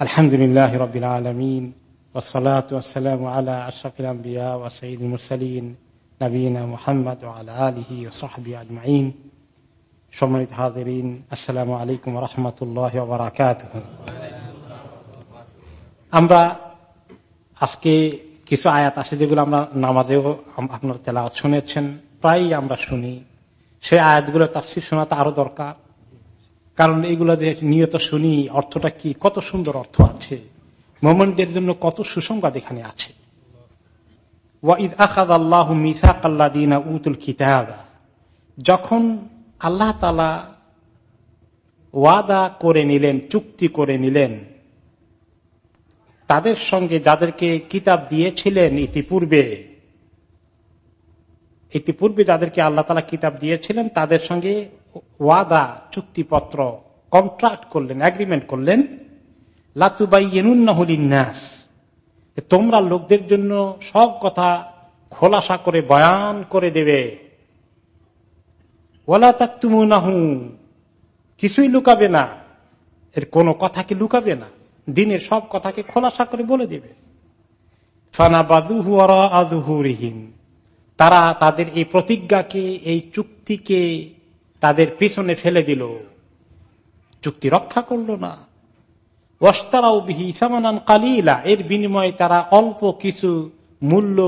আলহামদুলিল্লাহ রবিল আলমিন ওসলাতাম আলা আশরাফিল আম্বিয়া ওয়াসঈদ মুরসালিন নবীনা মোহাম্মদ আলা আলহি ওসহাবি আজমাইন। সম্মানিত হাজরিন, আসসালামু আলাইকুম রহমতুল্লাহ বারাকাত আমরা আজকে কিছু আয়াত আছে যেগুলো আমরা নামাজেও আপনার তেলাওয়াত শুনেছেন, প্রায়ই আমরা শুনি। সেই আয়াতগুলো তাফসির শোনা তো আরও দরকার। কারণ এগুলো যে নিয়ত শুনি, অর্থটা কি? কত সুন্দর অর্থ আছে। মোমেনদের জন্য কত সুসংবাদ এখানে আছে। যখন আল্লাহ তালা ওয়াদা করে নিলেন, চুক্তি করে নিলেন, তাদের সঙ্গে যাদেরকে কিতাব দিয়েছিলেন ইতিপূর্বে ইতিপূর্বে যাদেরকে আল্লাহ তালা কিতাব দিয়েছিলেন, তাদের সঙ্গে ওয়াদা, চুক্তিপত্র কন্ট্রাক্ট করলেন এগ্রিমেন্ট করলেন লাতুবাইনাস তোমরা লোকদের জন্য সব কথা খোলাসা করে, বয়ান করে দেবে। ওলা তাকুমুনাহু কিছুই লুকাবে না। এর কোন কথাকে লুকাবে না? দিনের সব কথাকে খোলাসা করে বলে দেবে। ফানাবাদুহুরিহীন তারা তাদের এই প্রতিজ্ঞাকে, এই চুক্তিকে তাদের পিছনে ফেলে দিল। চুক্তি রক্ষা করল না। ওস্তারাও বিহি সামানান কালিলা, এর বিনিময়ে তারা অল্প কিছু মূল্য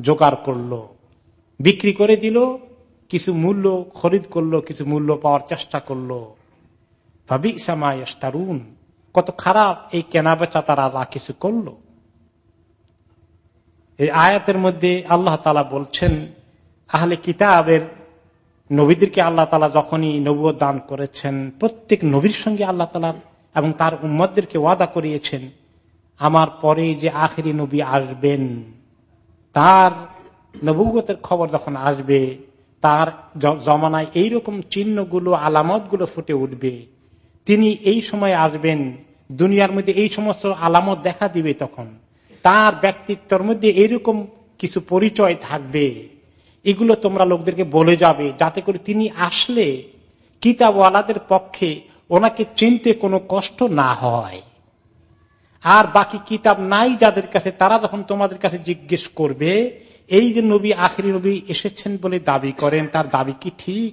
জোগাড় করল। বিক্রি করে দিল, কিছু মূল্য খরিদ করল, কিছু মূল্য পাওয়ার চেষ্টা করল। ভাবি সামায়াস্তারুন কত খারাপ এই কেনা বেচা তারা যা কিছু করল। এই আয়াতের মধ্যে আল্লাহ তালা বলছেন, আহলে কিতাবের নবীদেরকে আল্লাহ তালা যখনই নবী দান করেছেন, প্রত্যেক নবীর সঙ্গে আল্লাহ তালা এবং তার উম্মদদেরকে ওয়াদা করিয়েছেন, আমার পরে যে আখেরি নবী আসবেন, তার নবুগতের খবর যখন আসবে, তার জমানায় এইরকম চিহ্নগুলো, আলামতগুলো ফুটে উঠবে। তিনি এই সময় আসবেন, দুনিয়ার মধ্যে এই সমস্ত আলামত দেখা দিবে তখন। তার ব্যক্তিত্বের মধ্যে এরকম কিছু পরিচয় থাকবে। এগুলো তোমরা লোকদেরকে বলে যাবে, যাতে করে তিনি আসলে কিতাবওয়ালাদের পক্ষে ওনাকে চিনতে কোনো কষ্ট না হয়। আর বাকি কিতাব নাই যাদের কাছে, তারা যখন তোমাদের কাছে জিজ্ঞেস করবে, এই যে নবী, আখরি নবী এসেছেন বলে দাবি করেন, তার দাবি কি ঠিক?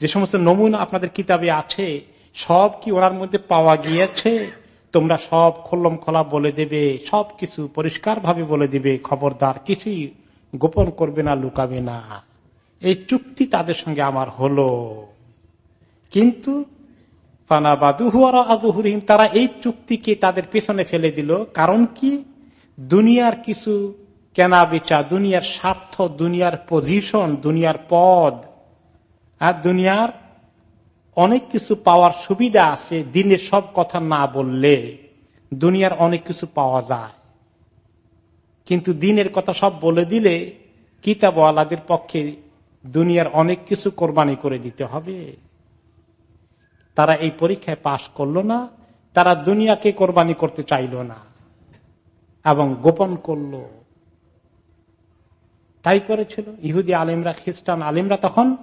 যে সমস্ত নমুনা আপনাদের কিতাবে আছে, সব কি ওনার মধ্যে পাওয়া গিয়েছে? তোমরা সব খোল্লম খোলা বলে দেবে সব কিছু পরিষ্কার ভাবে বলে দিবে, খবরদার, কিছুই গোপন করবে না, লুকাবে না। এই চুক্তি তাদের সঙ্গে আমার হলো। কিন্তু তারা এই চুক্তিকে তাদের পেছনে ফেলে দিল। কারণ কি? দুনিয়ার কিছু কেনা বেচা দুনিয়ার স্বার্থ, দুনিয়ার পজিশন দুনিয়ার পদ, আর দুনিয়ার অনেক কিছু পাওয়ার সুবিধা আছে, দিনের সব কথা না বললে দুনিয়ার অনেক কিছু পাওয়া যায়। কিন্তু দিনের কথা সব বলে দিলে কিতাব কিতাবওয়ালাদের পক্ষে দুনিয়ার অনেক কিছু কোরবানি করে দিতে হবে। তারা এই পরীক্ষায় পাশ করল না, তারা দুনিয়াকে কোরবানি করতে চাইল না এবং গোপন করল। তাই করেছিল। ইহুদি আলিমরা, খ্রিস্টান আলিমরা তখন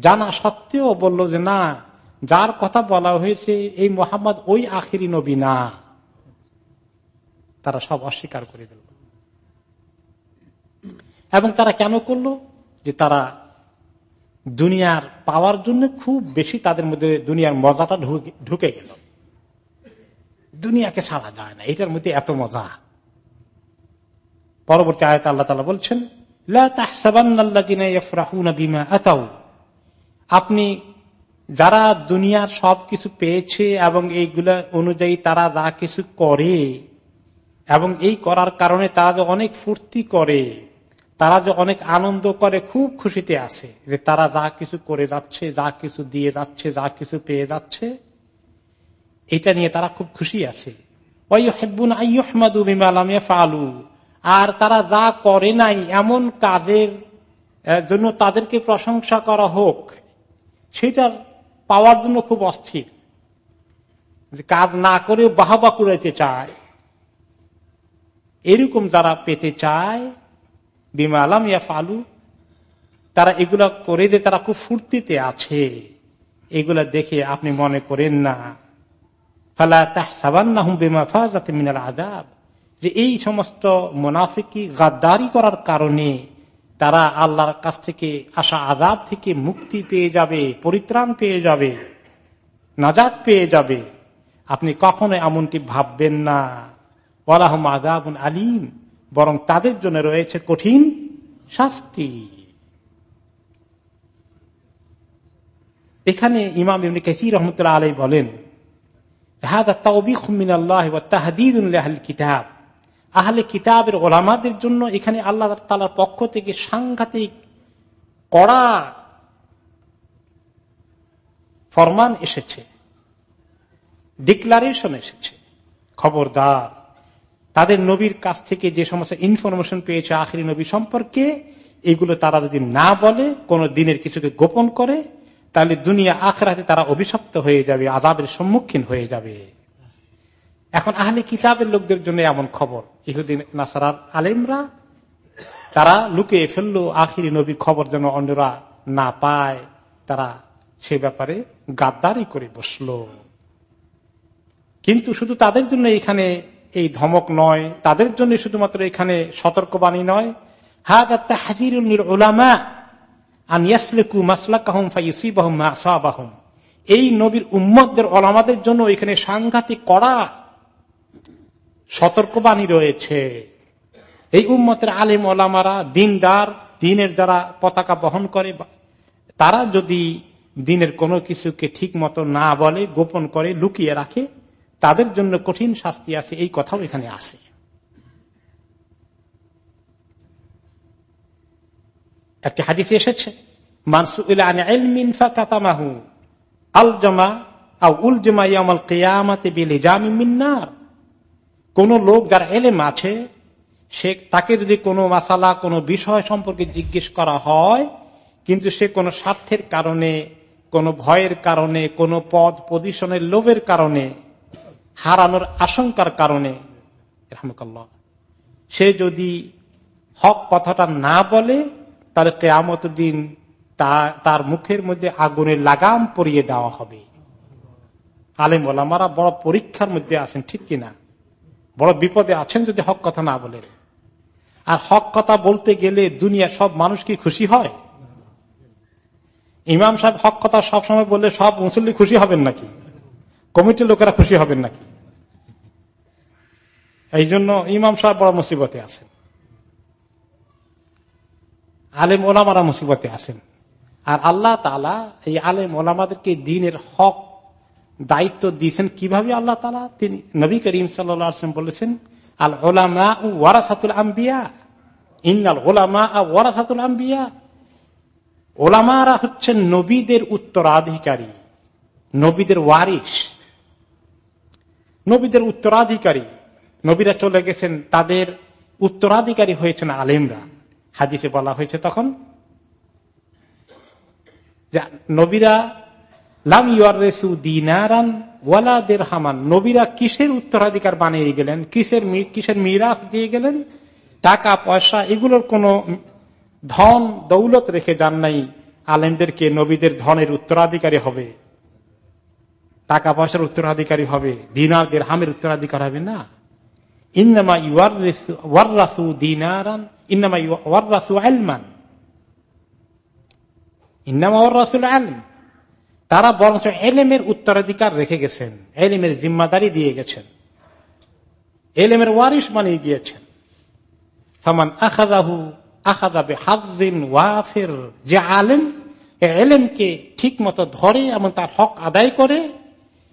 জানা সত্ত্বেও বলল যে, না, যার কথা বলা হয়েছে এই মোহাম্মদ ওই আখিরি নবী না। তারা সব অস্বীকার করে দিল এবং তারা কেন করল? যে তারা দুনিয়ার পাওয়ার জন্য খুব বেশি তাদের মধ্যে দুনিয়ার মজাটা ঢুকে গেল। দুনিয়াকে ছাড়া যায় না, এটার মধ্যে এত মজা। পরবর্তী আয়ত আল্লাহ তালা বলছেন আপনি যারা দুনিয়ার সব কিছু পেয়েছে এবং এইগুলা অনুযায়ী তারা যা কিছু করে, এবং এই করার কারণে তারা অনেক ফুর্তি করে তারা যে অনেক আনন্দ করে, খুব খুশিতে আছে যে তারা যা কিছু করে যাচ্ছে, যা কিছু দিয়ে যাচ্ছে, যা কিছু পেয়ে যাচ্ছে, এটা নিয়ে তারা খুব খুশি আছে। আর তারা যা করে নাই এমন কাজের জন্য তাদেরকে প্রশংসা করা হোক, সেটার পাওয়ার জন্য খুব অস্থির। যে কাজ না করে বাহবা কুড়াইতে চায়, এরকম যারা পেতে চায় বিমা আলাম ইয়া ফালু তারা এগুলা করে যে তারা খুব ফুর্তিতে আছে। এগুলা দেখে আপনি মনে করেন না। মিনাল আদাব যে এই সমস্ত মোনাফিকি গাদ্দারি করার কারণে তারা আল্লাহর কাছ থেকে আসা আদাব থেকে মুক্তি পেয়ে যাবে, পরিত্রাণ পেয়ে যাবে নাজাদ পেয়ে যাবে। আপনি কখনো এমনটি ভাববেন না। ওয়ালাহম আদাব আলিম। বরং তাদের জন্য রয়েছে কঠিন শাস্তি। এখানে ইমাম ইবনে কাসির রহমতুল্লাহ আলাই বলেন ওলামাদের জন্য এখানে আল্লাহ তালার পক্ষ থেকে সাংঘাতিক কড়া ফরমান এসেছে, ডিক্লারেশন এসেছে, খবরদার। তাদের নবীর কাছ থেকে যে সমস্ত ইনফরমেশন পেয়েছে আখরি নবী সম্পর্কে, এগুলো তারা যদি না বলে, কোন দিনের কিছুকে গোপন করে, তাহলে দুনিয়া আখরাতে তারা অভিশপ্ত হয়ে যাবে আজাবের সম্মুখীন হয়ে যাবে। এখন আহলে কিতাবের লোকদের জন্য এমন খবর। ইহুদিন নাসার আলেমরা, তারা লুকিয়ে ফেলল আখিরি নবী খবর যেন অন্যরা না পায়। তারা সে ব্যাপারে গাদ্দারি করে বসল। কিন্তু শুধু তাদের জন্য এখানে এই ধমক নয়, তাদের জন্য শুধুমাত্র এখানে সতর্কবাণী নয়। হাজার হাজির ওলামা এই নবীর উম্মদের ওলামাদের জন্য এখানে সাংঘাতিক কড়া সতর্কবাণী রয়েছে। এই উম্মতের আলিম ওলামারা, দিনদার, দিনের দ্বারা পতাকা বহন করে, তারা যদি দিনের কোনো কিছুকে ঠিক মতো না বলে, গোপন করে লুকিয়ে রাখে তাদের জন্য কঠিন শাস্তি আছে, এই কথাও এখানে আছে। একটি হাদিসে এসেছে কোন লোক যার এলেম আছে, সে তাকে যদি কোনো মাসালা, কোনো বিষয় সম্পর্কে জিজ্ঞেস করা হয়, কিন্তু সে কোনো স্বার্থের কারণে, কোনো ভয়ের কারণে, কোনো পদ পজিশনের লোভের কারণে হারানোর আশঙ্কার কারণে সে যদি হক কথাটা না বলে, তাহলে কেয়ামত দিন তার মুখের মধ্যে আগুনের লাগাম পরিয়ে দেওয়া হবে। আলেম ওলামারা বড় পরীক্ষার মধ্যে আছেন, ঠিক কিনা? বড় বিপদে আছেন যদি হক কথা না বলেন। আর হক কথা বলতে গেলে দুনিয়া সব মানুষ কি খুশি হয়? ইমাম সাহেব হক কথা সবসময় বললে সব মুসল্লি খুশি হবেন নাকি? কমিটির লোকেরা খুশি হবেন নাকি? এই জন্য ইমাম সাহেব বড় মুসিবতে আছেন। আলেম ওলামারা মুসিবতে আছেন। আর আল্লাহ তালা এই আলেম ওলামাদেরকে দিনের হক দায়িত্ব দিয়েছেন। কীভাবে আল্লাহ তালা তিনি নবী করিম সাল্লাম বলেছেন, আল ওলামা ওয়ারাসাতুল আম্বিয়া, ইন্নাল ওলামা ওয়ারাসাতুল আম্বিয়া। ওলামারা হচ্ছেন নবীদের উত্তরাধিকারী, নবীদের ওয়ারিস নবীদের উত্তরাধিকারী। নবীরা চলে গেছেন, তাদের উত্তরাধিকারী হয়েছেন আলেমরা। হাদিসে বলা হয়েছে তখন নবীরা লাম দিনারান হামান নবীরা কিসের উত্তরাধিকার বানিয়ে গেলেন? কিসের কিসের মিরাফ দিয়ে গেলেন? টাকা, পয়সা, এগুলোর কোন ধন, দৌলত রেখে যান নাই আলেমদেরকে, নবীদের ধনের উত্তরাধিকারী হবে। টাকা পয়সার উত্তরাধিকারী হবে দিনারদের হামের উত্তরাধিকার হবে, না। ইন্নামা ওয়ার্রাসু দিনারান, ইন্নামা ওয়ার্রাসু আলমান ইন্নামা ওয়ার্রাসুল আলম তারা বরঞ্চ এলেমের উত্তরাধিকার রেখে গেছেন, এলেমের জিম্মাদারি দিয়ে গেছেন। এলেমের ওয়ারিস বানিয়ে গিয়েছেন। ফমান আখাদাহু আখাদাবে হাদিন ওয়াফের, যে আলেম এলেমকে ঠিক মতো ধরে এবং তার হক আদায় করে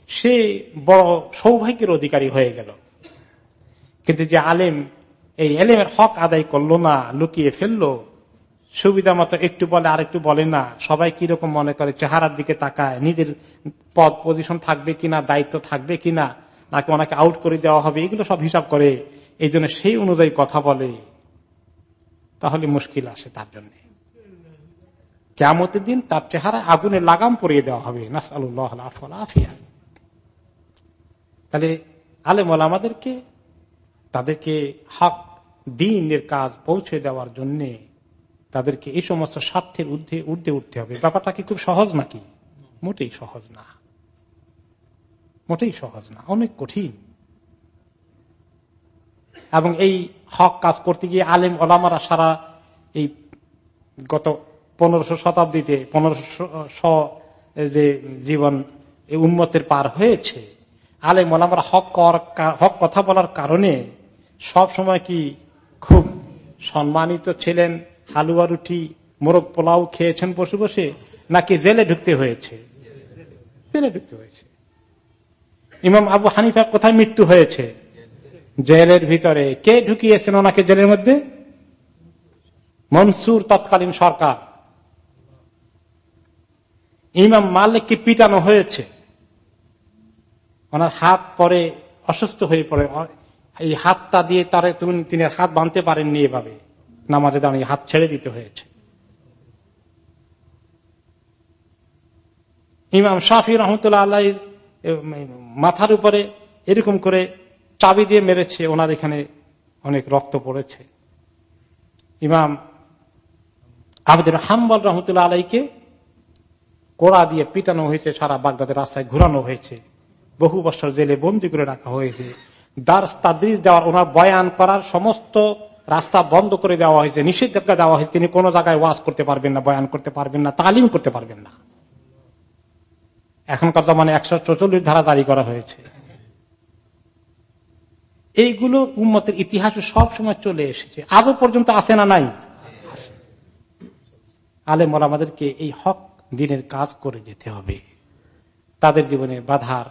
সে বড় সৌভাগ্যের অধিকারী হয়ে গেল। কিন্তু যে আলেম, এই এলেমের হক আদায় করল না, লুকিয়ে ফেলল, সুবিধা মতো একটু বলে আর একটু বলে না, সবাই কীরকম মনে করে চেহারার দিকে তাকায়, নিজের পদ পজিশন থাকবে কিনা, দায়িত্ব থাকবে কিনা, নাকি ওনাকে আউট করে দেওয়া হবে, এগুলো সব হিসাব করে, এই জন্য সেই অনুযায়ী কথা বলে। তাহলে মুশকিল আছে তার জন্য। কেমতের দিন তার চেহারা আগুনে লাগাম পরিয়ে দেওয়া হবে। নাসাল আফিয়া তাহলে আলেম আমাদেরকে তাদেরকে হক, দিনের কাজ পৌঁছে দেওয়ার জন্য তাদেরকে এই সমস্ত স্বার্থের ঊর্ধ্বে ঊর্ধ্বে উঠতে হবে। ব্যাপারটা কি খুব সহজ নাকি? মোটেই সহজ না। মোটেই সহজ না, অনেক কঠিন। এবং এই হক কাজ করতে গিয়ে আলেম ওলামারা সারা এই গত পনেরোশো শতাব্দীতে, পনেরোশো যে জীবন উন্মতের পার হয়েছে আলেম ওলামারা হক হক কথা বলার কারণে সব সময় কি খুব সম্মানিত ছিলেন, হালুয়া রুটি, মোরগ পোলাও খেয়েছেন বসে বসে, নাকি জেলে ঢুকতে হয়েছে? জেলে ঢুকতে হয়েছে। ইমাম আবু হানিফার কোথায় মৃত্যু হয়েছে? জেলের ভিতরে। কে ঢুকিয়েছেন ওনাকে জেলের মধ্যে? মনসুর তৎকালীন সরকার। ইমাম মালিককে পিটানো হয়েছে। ওনার হাত পরে অসুস্থ হয়ে পড়ে। এই হাতটা দিয়ে তারে তিনি হাত বাঁধতে পারেননি এভাবে। নামাজে দাঁড়িয়ে হাত ছেড়ে দিতে হয়েছে। ইমাম শাফি রহমতুল্লাহ আল্লাহ মাথার উপরে এরকম করে চাবি দিয়ে মেরেছে, ওনার এখানে অনেক রক্ত পড়েছে। ইমাম আবদুর হাম্বল রহমতুল্লাহ আলাইকে কোড়া দিয়ে পিটানো হয়েছে, সারা বাগদাদের রাস্তায় ঘুরানো হয়েছে। বহু বছর জেলে বন্দি করে রাখা হয়েছে। দার্স তাদ্রিস দেওয়ার ওনার বয়ান করার সমস্ত রাস্তা বন্ধ করে দেওয়া হয়েছে। নিষেধাজ্ঞা দেওয়া হয়েছে। তিনি কোন জায়গায় ওয়াজ করতে পারবেন না, বয়ান করতে পারবেন না, তালিম করতে পারবেন না। এখনকার জমানে একশো চৌচল্লিশ ধারা জারি করা হয়েছে। এইগুলো ইতিহাসে সব সময় চলে এসেছে। আজও পর্যন্ত আসে না নাই? আলেম আমাদেরকে এই হক দিনের কাজ করে যেতে হবে। তাদের জীবনে বাধার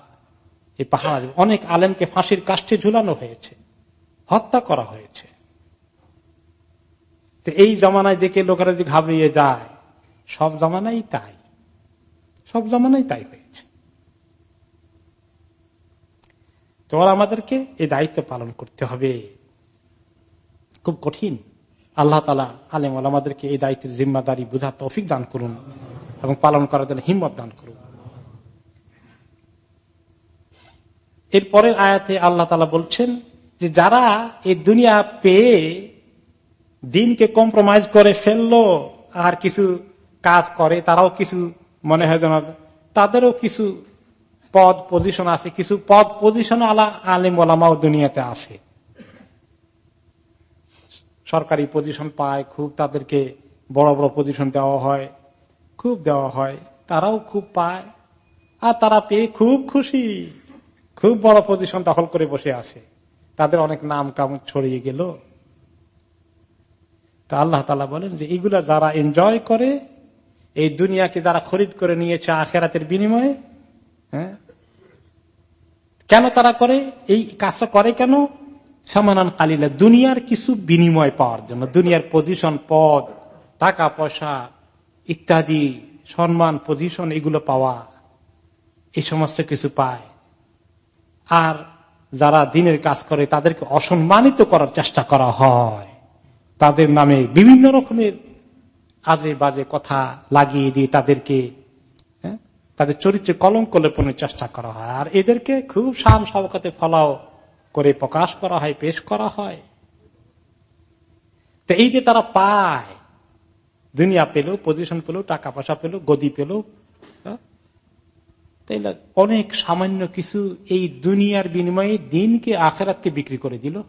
এই পাহাড়। অনেক আলেমকে ফাঁসির কাষ্টে ঝুলানো হয়েছে, হত্যা করা হয়েছে। তো এই জমানায় দেখে লোকেরা যদি ঘাবড়িয়ে যায়, সব জমানাই তাই। সব জমানাই তাই হয়েছে। তোমার আমাদেরকে এই দায়িত্ব পালন করতে হবে। খুব কঠিন। আল্লাহ তালা আলেম আমাদেরকে এই দায়িত্বের জিম্মাদারি বুঝা তৌফিক দান করুন এবং পালন করার জন্য হিম্মত দান করুন। এরপরের আয়াতে আল্লাহ তালা বলছেন যে, যারা এই দুনিয়া পেয়ে দিনকে কম্প্রোমাইজ করে ফেলল, আর কিছু কাজ করে, তারাও কিছু, মনে হয় যেন তাদেরও কিছু পদ পজিশন আছে, কিছু পদ পজিশন আলা আলিম ওলামাও দুনিয়াতে আছে। সরকারি পজিশন পায়, খুব তাদেরকে বড় বড় পজিশন দেওয়া হয়, খুব দেওয়া হয়, তারাও খুব পায়, আর তারা পেয়ে খুব খুশি। খুব বড় পজিশন দখল করে বসে আছে। তাদের অনেক নাম কাম ছড়িয়ে গেল। তা আল্লাহ তালা বলেন যে, এগুলা যারা এনজয় করে, এই দুনিয়াকে যারা খরিদ করে নিয়েছে আখেরাতের বিনিময়ে হ্যাঁ কেন তারা করে? এই কাজটা করে কেন? সমানান কালিলা, দুনিয়ার কিছু বিনিময় পাওয়ার জন্য। দুনিয়ার পজিশন পদ, টাকা, পয়সা, ইত্যাদি, সম্মান পজিশন এগুলো পাওয়া, এই সমস্ত কিছু পায়। আর যারা দিনের কাজ করে তাদেরকে অসম্মানিত করার চেষ্টা করা হয়। তাদের নামে বিভিন্ন রকমের আজে বাজে কথা লাগিয়ে দিয়ে তাদেরকে হ্যাঁ, তাদের চরিত্রে কলঙ্ক লেপনের চেষ্টা করা হয়। আর এদেরকে খুব সাম সবকাতে ফলাও করে প্রকাশ করা হয় পেশ করা হয়। তো এই যে তারা পায় দুনিয়া পেল পজিশন পেল টাকা পয়সা পেল গদি পেল তাইলে অনেক সামান্য কিছু এই দুনিয়ার বিনিময়ে দিনকে আখেরাতকে বিক্রি করে দিল।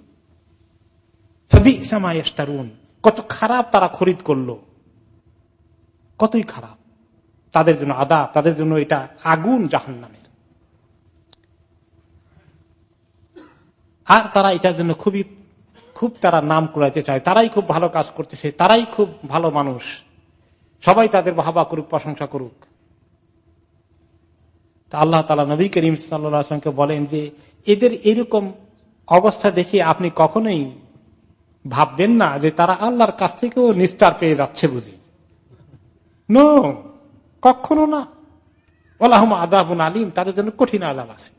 কত খারাপ তারা খরিদ করল। কতই খারাপ। তাদের জন্য আদা তাদের জন্য এটা আগুন জাহান নামের আর তারা এটার জন্য খুবই, খুব তারা নাম কুড়াইতে চায়। তারাই খুব ভালো কাজ করতেছে, তারাই খুব ভালো মানুষ। সবাই তাদের ভাবা করুক, প্রশংসা করুক। আল্লাহ তালা নবী করিম সাল্লামকে বলেন যে, এদের এরকম অবস্থা দেখে আপনি কখনোই ভাববেন না যে তারা আল্লাহর কাছ থেকেও নিস্তার পেয়ে যাচ্ছে বুঝি। কখনো না। ওলাহম আদাবুন আলিম, তাদের জন্য কঠিন আলাম আছে।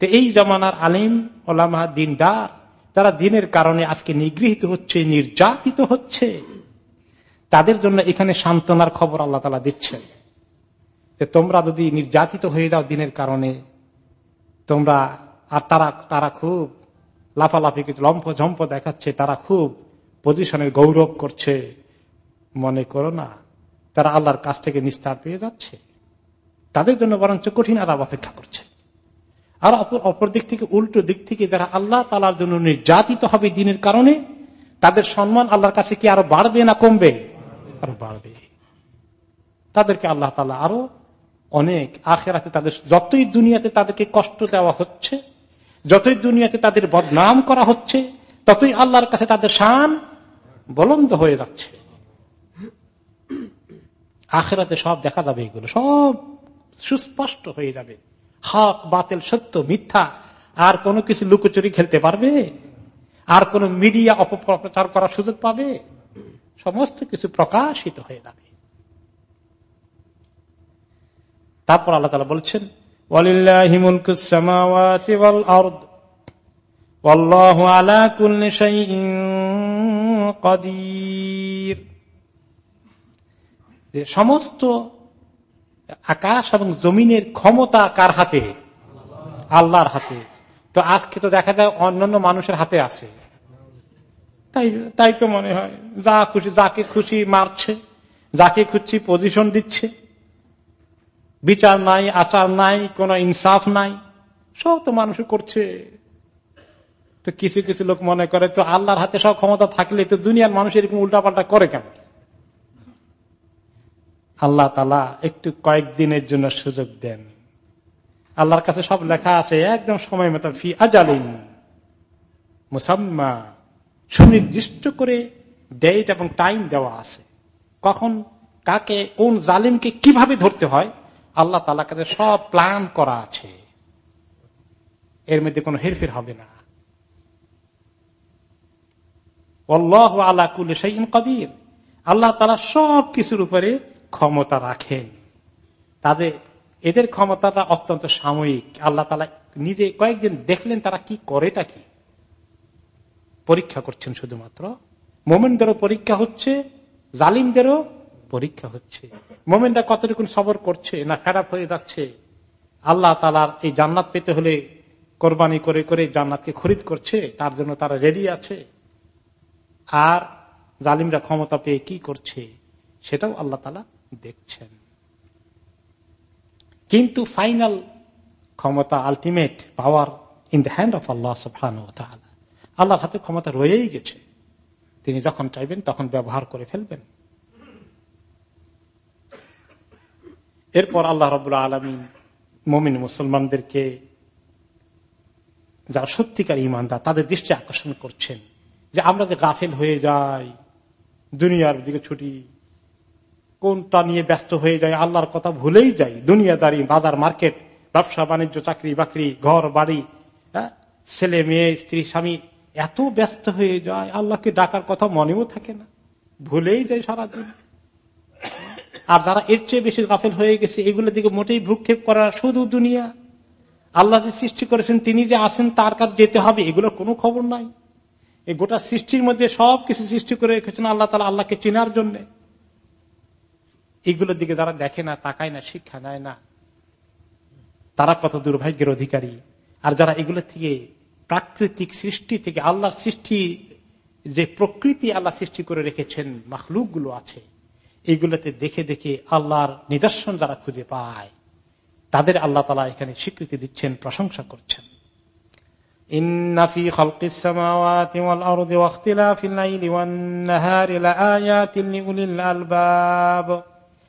তো এই জমানার আলিম, ওলামা, দিনদার, তারা দিনের কারণে আজকে নিগৃহীত হচ্ছে, নির্যাতিত হচ্ছে। তাদের জন্য এখানে সান্ত্বনার খবর আল্লাহ তালা দিচ্ছেন। যে তোমরা যদি নির্যাতিত হয়ে যাও দিনের কারণে, তোমরা, আর তারা তারা খুব লাফালাফি কিছু লম্ফ ঝম্প দেখাচ্ছে, তারা খুব পজিশনের গৌরব করছে। মনে করো না, তারা আল্লাহর কাছ থেকে নিস্তার পেয়ে যাচ্ছে। তাদের জন্য বরঞ্চ কঠিন আদাব অপেক্ষা করছে। আর অপর অপর দিক থেকে, উল্টো দিক থেকে যারা আল্লাহ তালার জন্য নির্যাতিত হবে দিনের কারণে, তাদের সম্মান আল্লাহর কাছে কি আরও বাড়বে না কমবে? আরও বাড়বে। তাদেরকে আল্লাহ তালা আরও অনেক, আখেরাতে তাদের, যতই দুনিয়াতে তাদেরকে কষ্ট দেওয়া হচ্ছে, যতই দুনিয়াতে তাদের বদনাম করা হচ্ছে, ততই আল্লাহর কাছে তাদের শান বলন্দ হয়ে যাচ্ছে। আখেরাতে সব দেখা যাবে এগুলো, সব সুস্পষ্ট হয়ে যাবে। হক, বাতিল, সত্য, মিথ্যা, আর কোনো কিছু লুকোচুরি খেলতে পারবে? আর কোন মিডিয়া অপপ্রচার করার সুযোগ পাবে? সমস্ত কিছু প্রকাশিত হয়ে যাবে। তারপর আল্লাহ তালা বলছেন সমস্ত আকাশ এবং জমিনের ক্ষমতা কার হাতে? আল্লাহর হাতে। তো আজকে তো দেখা যায় অন্যান্য মানুষের হাতে আছে। তাই তাই তো মনে হয়, যা খুশি, যাকে খুশি মারছে, যাকে খুশি পজিশন দিচ্ছে। বিচার নাই, আচার নাই, কোন ইনসাফ নাই, সব তো মানুষ করছে। তো কিছু কিছু লোক মনে করে, তো আল্লাহর হাতে সব ক্ষমতা থাকলে তো দুনিয়ার মানুষ এরকম উল্টাপাল্টা করে কেন? আল্লাহ তালা একটু কয়েকদিনের জন্য সুযোগ দেন। আল্লাহর কাছে সব লেখা আছে, একদম সময় মতো, ফি আজালিন মুসাম্মা, সুনির্দিষ্ট করে ডেট এবং টাইম দেওয়া আছে। কখন, কাকে, কোন জালিমকে কীভাবে ধরতে হয়? আল্লাহ তালা কাছে সব প্ল্যান করা আছে। এর মধ্যে কোনো হেরফের হবে না। আল্লাহ কুল কদির। আল্লাহ তালা সব কিছুর উপরে ক্ষমতা রাখেন। তাদের এদের ক্ষমতাটা অত্যন্ত সাময়িক। আল্লাহ তালা নিজে কয়েকদিন দেখলেন তারা কি করেটা কি। পরীক্ষা করছেন শুধুমাত্র। মোমেনদেরও পরীক্ষা হচ্ছে, জালিমদেরও পরীক্ষা হচ্ছে। মোমেনরা কতটুকু সবর করছে না ফেরাপ হয়ে যাচ্ছে? আল্লাহ তালার এই জান্নাত পেতে হলে কোরবানি করে করে জান্নাতকে খরিদ করছে, তার জন্য তারা রেডি আছে। আর জালিমরা ক্ষমতা পেয়ে কি করছে? সেটাও আল্লাহ তালা দেখছেন। কিন্তু ফাইনাল ক্ষমতা ultimate power in the hand of Allah সুফান আল্লাহর হাতে ক্ষমতা রয়েই গেছে। তিনি যখন চাইবেন, তখন ব্যবহার করে ফেলবেন। এরপর আল্লাহ রবুল্লা আলমী মমিন মুসলমানদেরকে যারা সত্যিকার ইমানদার তাদের দৃষ্টি আকর্ষণ করছেন যে আমরা যে গাফেল হয়ে যাই দুনিয়ার দিকে ছুটি কোনটা নিয়ে ব্যস্ত হয়ে যায় আল্লাহর কথা ভুলেই যাই দুনিয়াদারি বাজার মার্কেট ব্যবসা বাণিজ্য চাকরি বাকরি ঘর বাড়ি হ্যাঁ, ছেলে মেয়ে স্ত্রী স্বামী এত ব্যস্ত হয়ে যায় আল্লাহকে ডাকার কথা মনেও থাকে না। ভুলেই যায় সারাদিন। আর যারা এর চেয়ে বেশি গাফেল হয়ে গেছে, এগুলোর দিকে মোটেই ভ্রুক্ষেপ করা শুধু দুনিয়া। আল্লাহ যে সৃষ্টি করেছেন, তিনি যে আসেন তার কাছে যেতে হবে, এগুলোর কোনো খবর নাই। এই গোটা সৃষ্টির মধ্যে সব কিছু সৃষ্টি করে রেখেছেন আল্লাহ তালা আল্লাহকে চেনার জন্য। এগুলোর দিকে যারা দেখে না, তাকায় না, শিক্ষা নেয় না, তারা কত দুর্ভাগ্যের অধিকারী। আর যারা এগুলো থেকে প্রাকৃতিক সৃষ্টি থেকে আল্লাহর সৃষ্টি, যে প্রকৃতি আল্লাহ সৃষ্টি করে রেখেছেন মাখলুকগুলো আছে। এইগুলোতে দেখে দেখে আল্লাহর নিদর্শন যারা খুঁজে পায়, তাদের আল্লাহ তালা এখানে স্বীকৃতি দিচ্ছেন, প্রশংসা করছেন।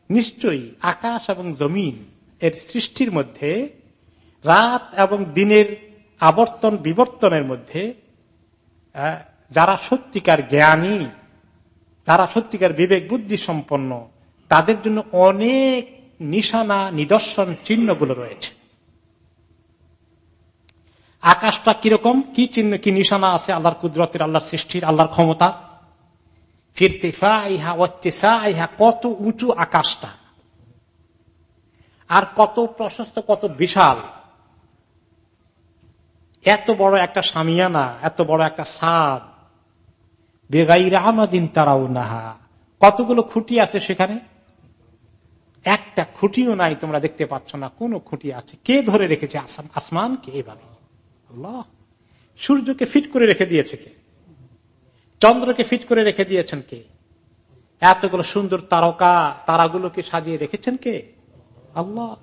নিশ্চয়ই আকাশ এবং জমিন এর সৃষ্টির মধ্যে, রাত এবং দিনের আবর্তন বিবর্তনের মধ্যে যারা সত্যিকার জ্ঞানী তারা সত্যিকার বিবেক, বুদ্ধি সম্পন্ন। তাদের জন্য অনেক নিশানা, নিদর্শন চিহ্নগুলো রয়েছে। আকাশটা কীরকম? কি চিহ্ন, কি নিশানা আছে? আল্লাহর কুদরতের, আল্লাহর সৃষ্টির, আল্লাহর ক্ষমতা? ফিরতেফা ইহা অত্তেসা ইহা কত উঁচু আকাশটা? আর কত প্রশস্ত, কত বিশাল? এত বড় একটা সামিয়ানা, এত বড় একটা সাদ বেগাইরা আমাদিন তারাও নাহা কতগুলো খুঁটি আছে সেখানে? একটা খুঁটিও নাই, তোমরা দেখতে পাচ্ছ না, কোন খুঁটি আছে। কে ধরে রেখেছে আসমান? কে এভাবে? সূর্যকে ফিট করে রেখে দিয়েছে কে? চন্দ্রকে ফিট করে রেখে দিয়েছেন কে? এতগুলো সুন্দর তারকা, তারাগুলোকে সাজিয়ে রেখেছেন কে? আল্লাহ।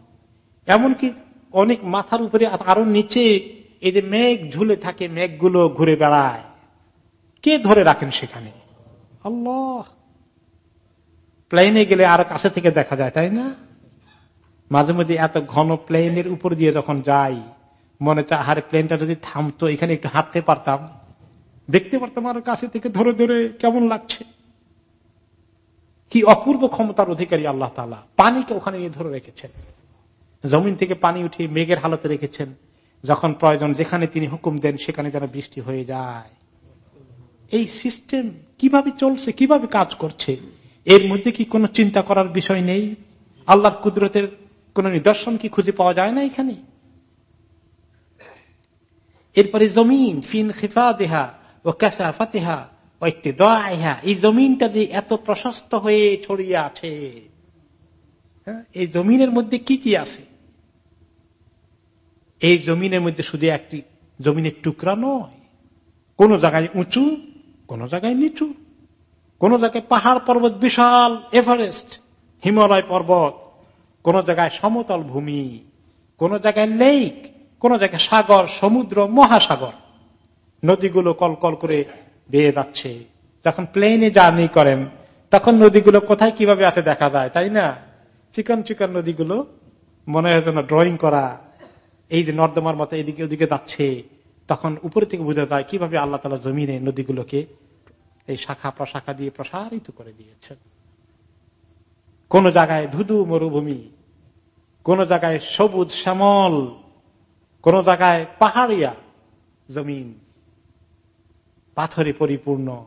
এমনকি অনেক মাথার উপরে আরও নিচে এই যে মেঘ ঝুলে থাকে, মেঘগুলো ঘুরে বেড়ায়। কে ধরে রাখেন সেখানে? আল্লাহ। প্লেনে গেলে আরও কাছে থেকে দেখা যায়, তাই না? মাঝে মধ্যে এত ঘন প্লেনের উপর দিয়ে যখন যাই, মনে চায় আহারে প্লেনটা যদি থামতো, এখানে একটু হাঁটতে পারতাম। দেখতে পারতাম আরও কাছে থেকে ধরে ধরে কেমন লাগছে। কি অপূর্ব ক্ষমতার অধিকারী আল্লাহ তালা পানিকে ওখানে নিয়ে ধরে রেখেছেন। জমিন থেকে পানি উঠিয়ে মেঘের হালতে রেখেছেন। যখন প্রয়োজন যেখানে তিনি হুকুম দেন, সেখানে যেন বৃষ্টি হয়ে যায়। এই সিস্টেম কীভাবে চলছে কীভাবে কাজ করছে এর মধ্যে কি কোনো চিন্তা করার বিষয় নেই? আল্লাহর কুদরতের কোন নিদর্শন কি খুঁজে পাওয়া যায় না এখানে? এরপরে জমিন ফিন খিফা দেহা ও ক্যাফা ফাতেহা এই জমিনটা যে এত প্রশস্ত হয়ে ছড়িয়ে আছে হ্যাঁ, এই জমিনের মধ্যে কি কি আছে? এই জমিনের মধ্যে শুধু একটি জমিনের টুকরা নয় কোন জায়গায় উঁচু কোন জায়গায় নিচু, কোন জায়গায় পাহাড় পর্বত বিশাল, এভারেস্ট, হিমালয় পর্বত, কোন জায়গায় সমতল ভূমি, কোন জায়গায় লেক কোন জায়গায় সাগর, সমুদ্র, মহাসাগর। নদীগুলো কলকল করে বেয়ে যাচ্ছে। যখন প্লেনে জার্নি করেন, তখন নদীগুলো কোথায় কীভাবে আছে দেখা যায়, তাই না? চিকন চিকন নদীগুলো মনে হয় যেন ড্রয়িং করা, এই যে নর্দমার মতো এদিকে ওদিকে যাচ্ছে। তখন উপরে থেকে বোঝা যায় কীভাবে আল্লাহ তালা জমিনে নদীগুলোকে এই শাখা প্রশাখা দিয়ে প্রসারিত করে দিয়েছেন। কোন জায়গায় ধুধু মরুভূমি, কোন জায়গায় সবুজ শ্যামল, কোন জায়গায় পাহাড়িয়া জমিন, পাথরে পরিপূর্ণ,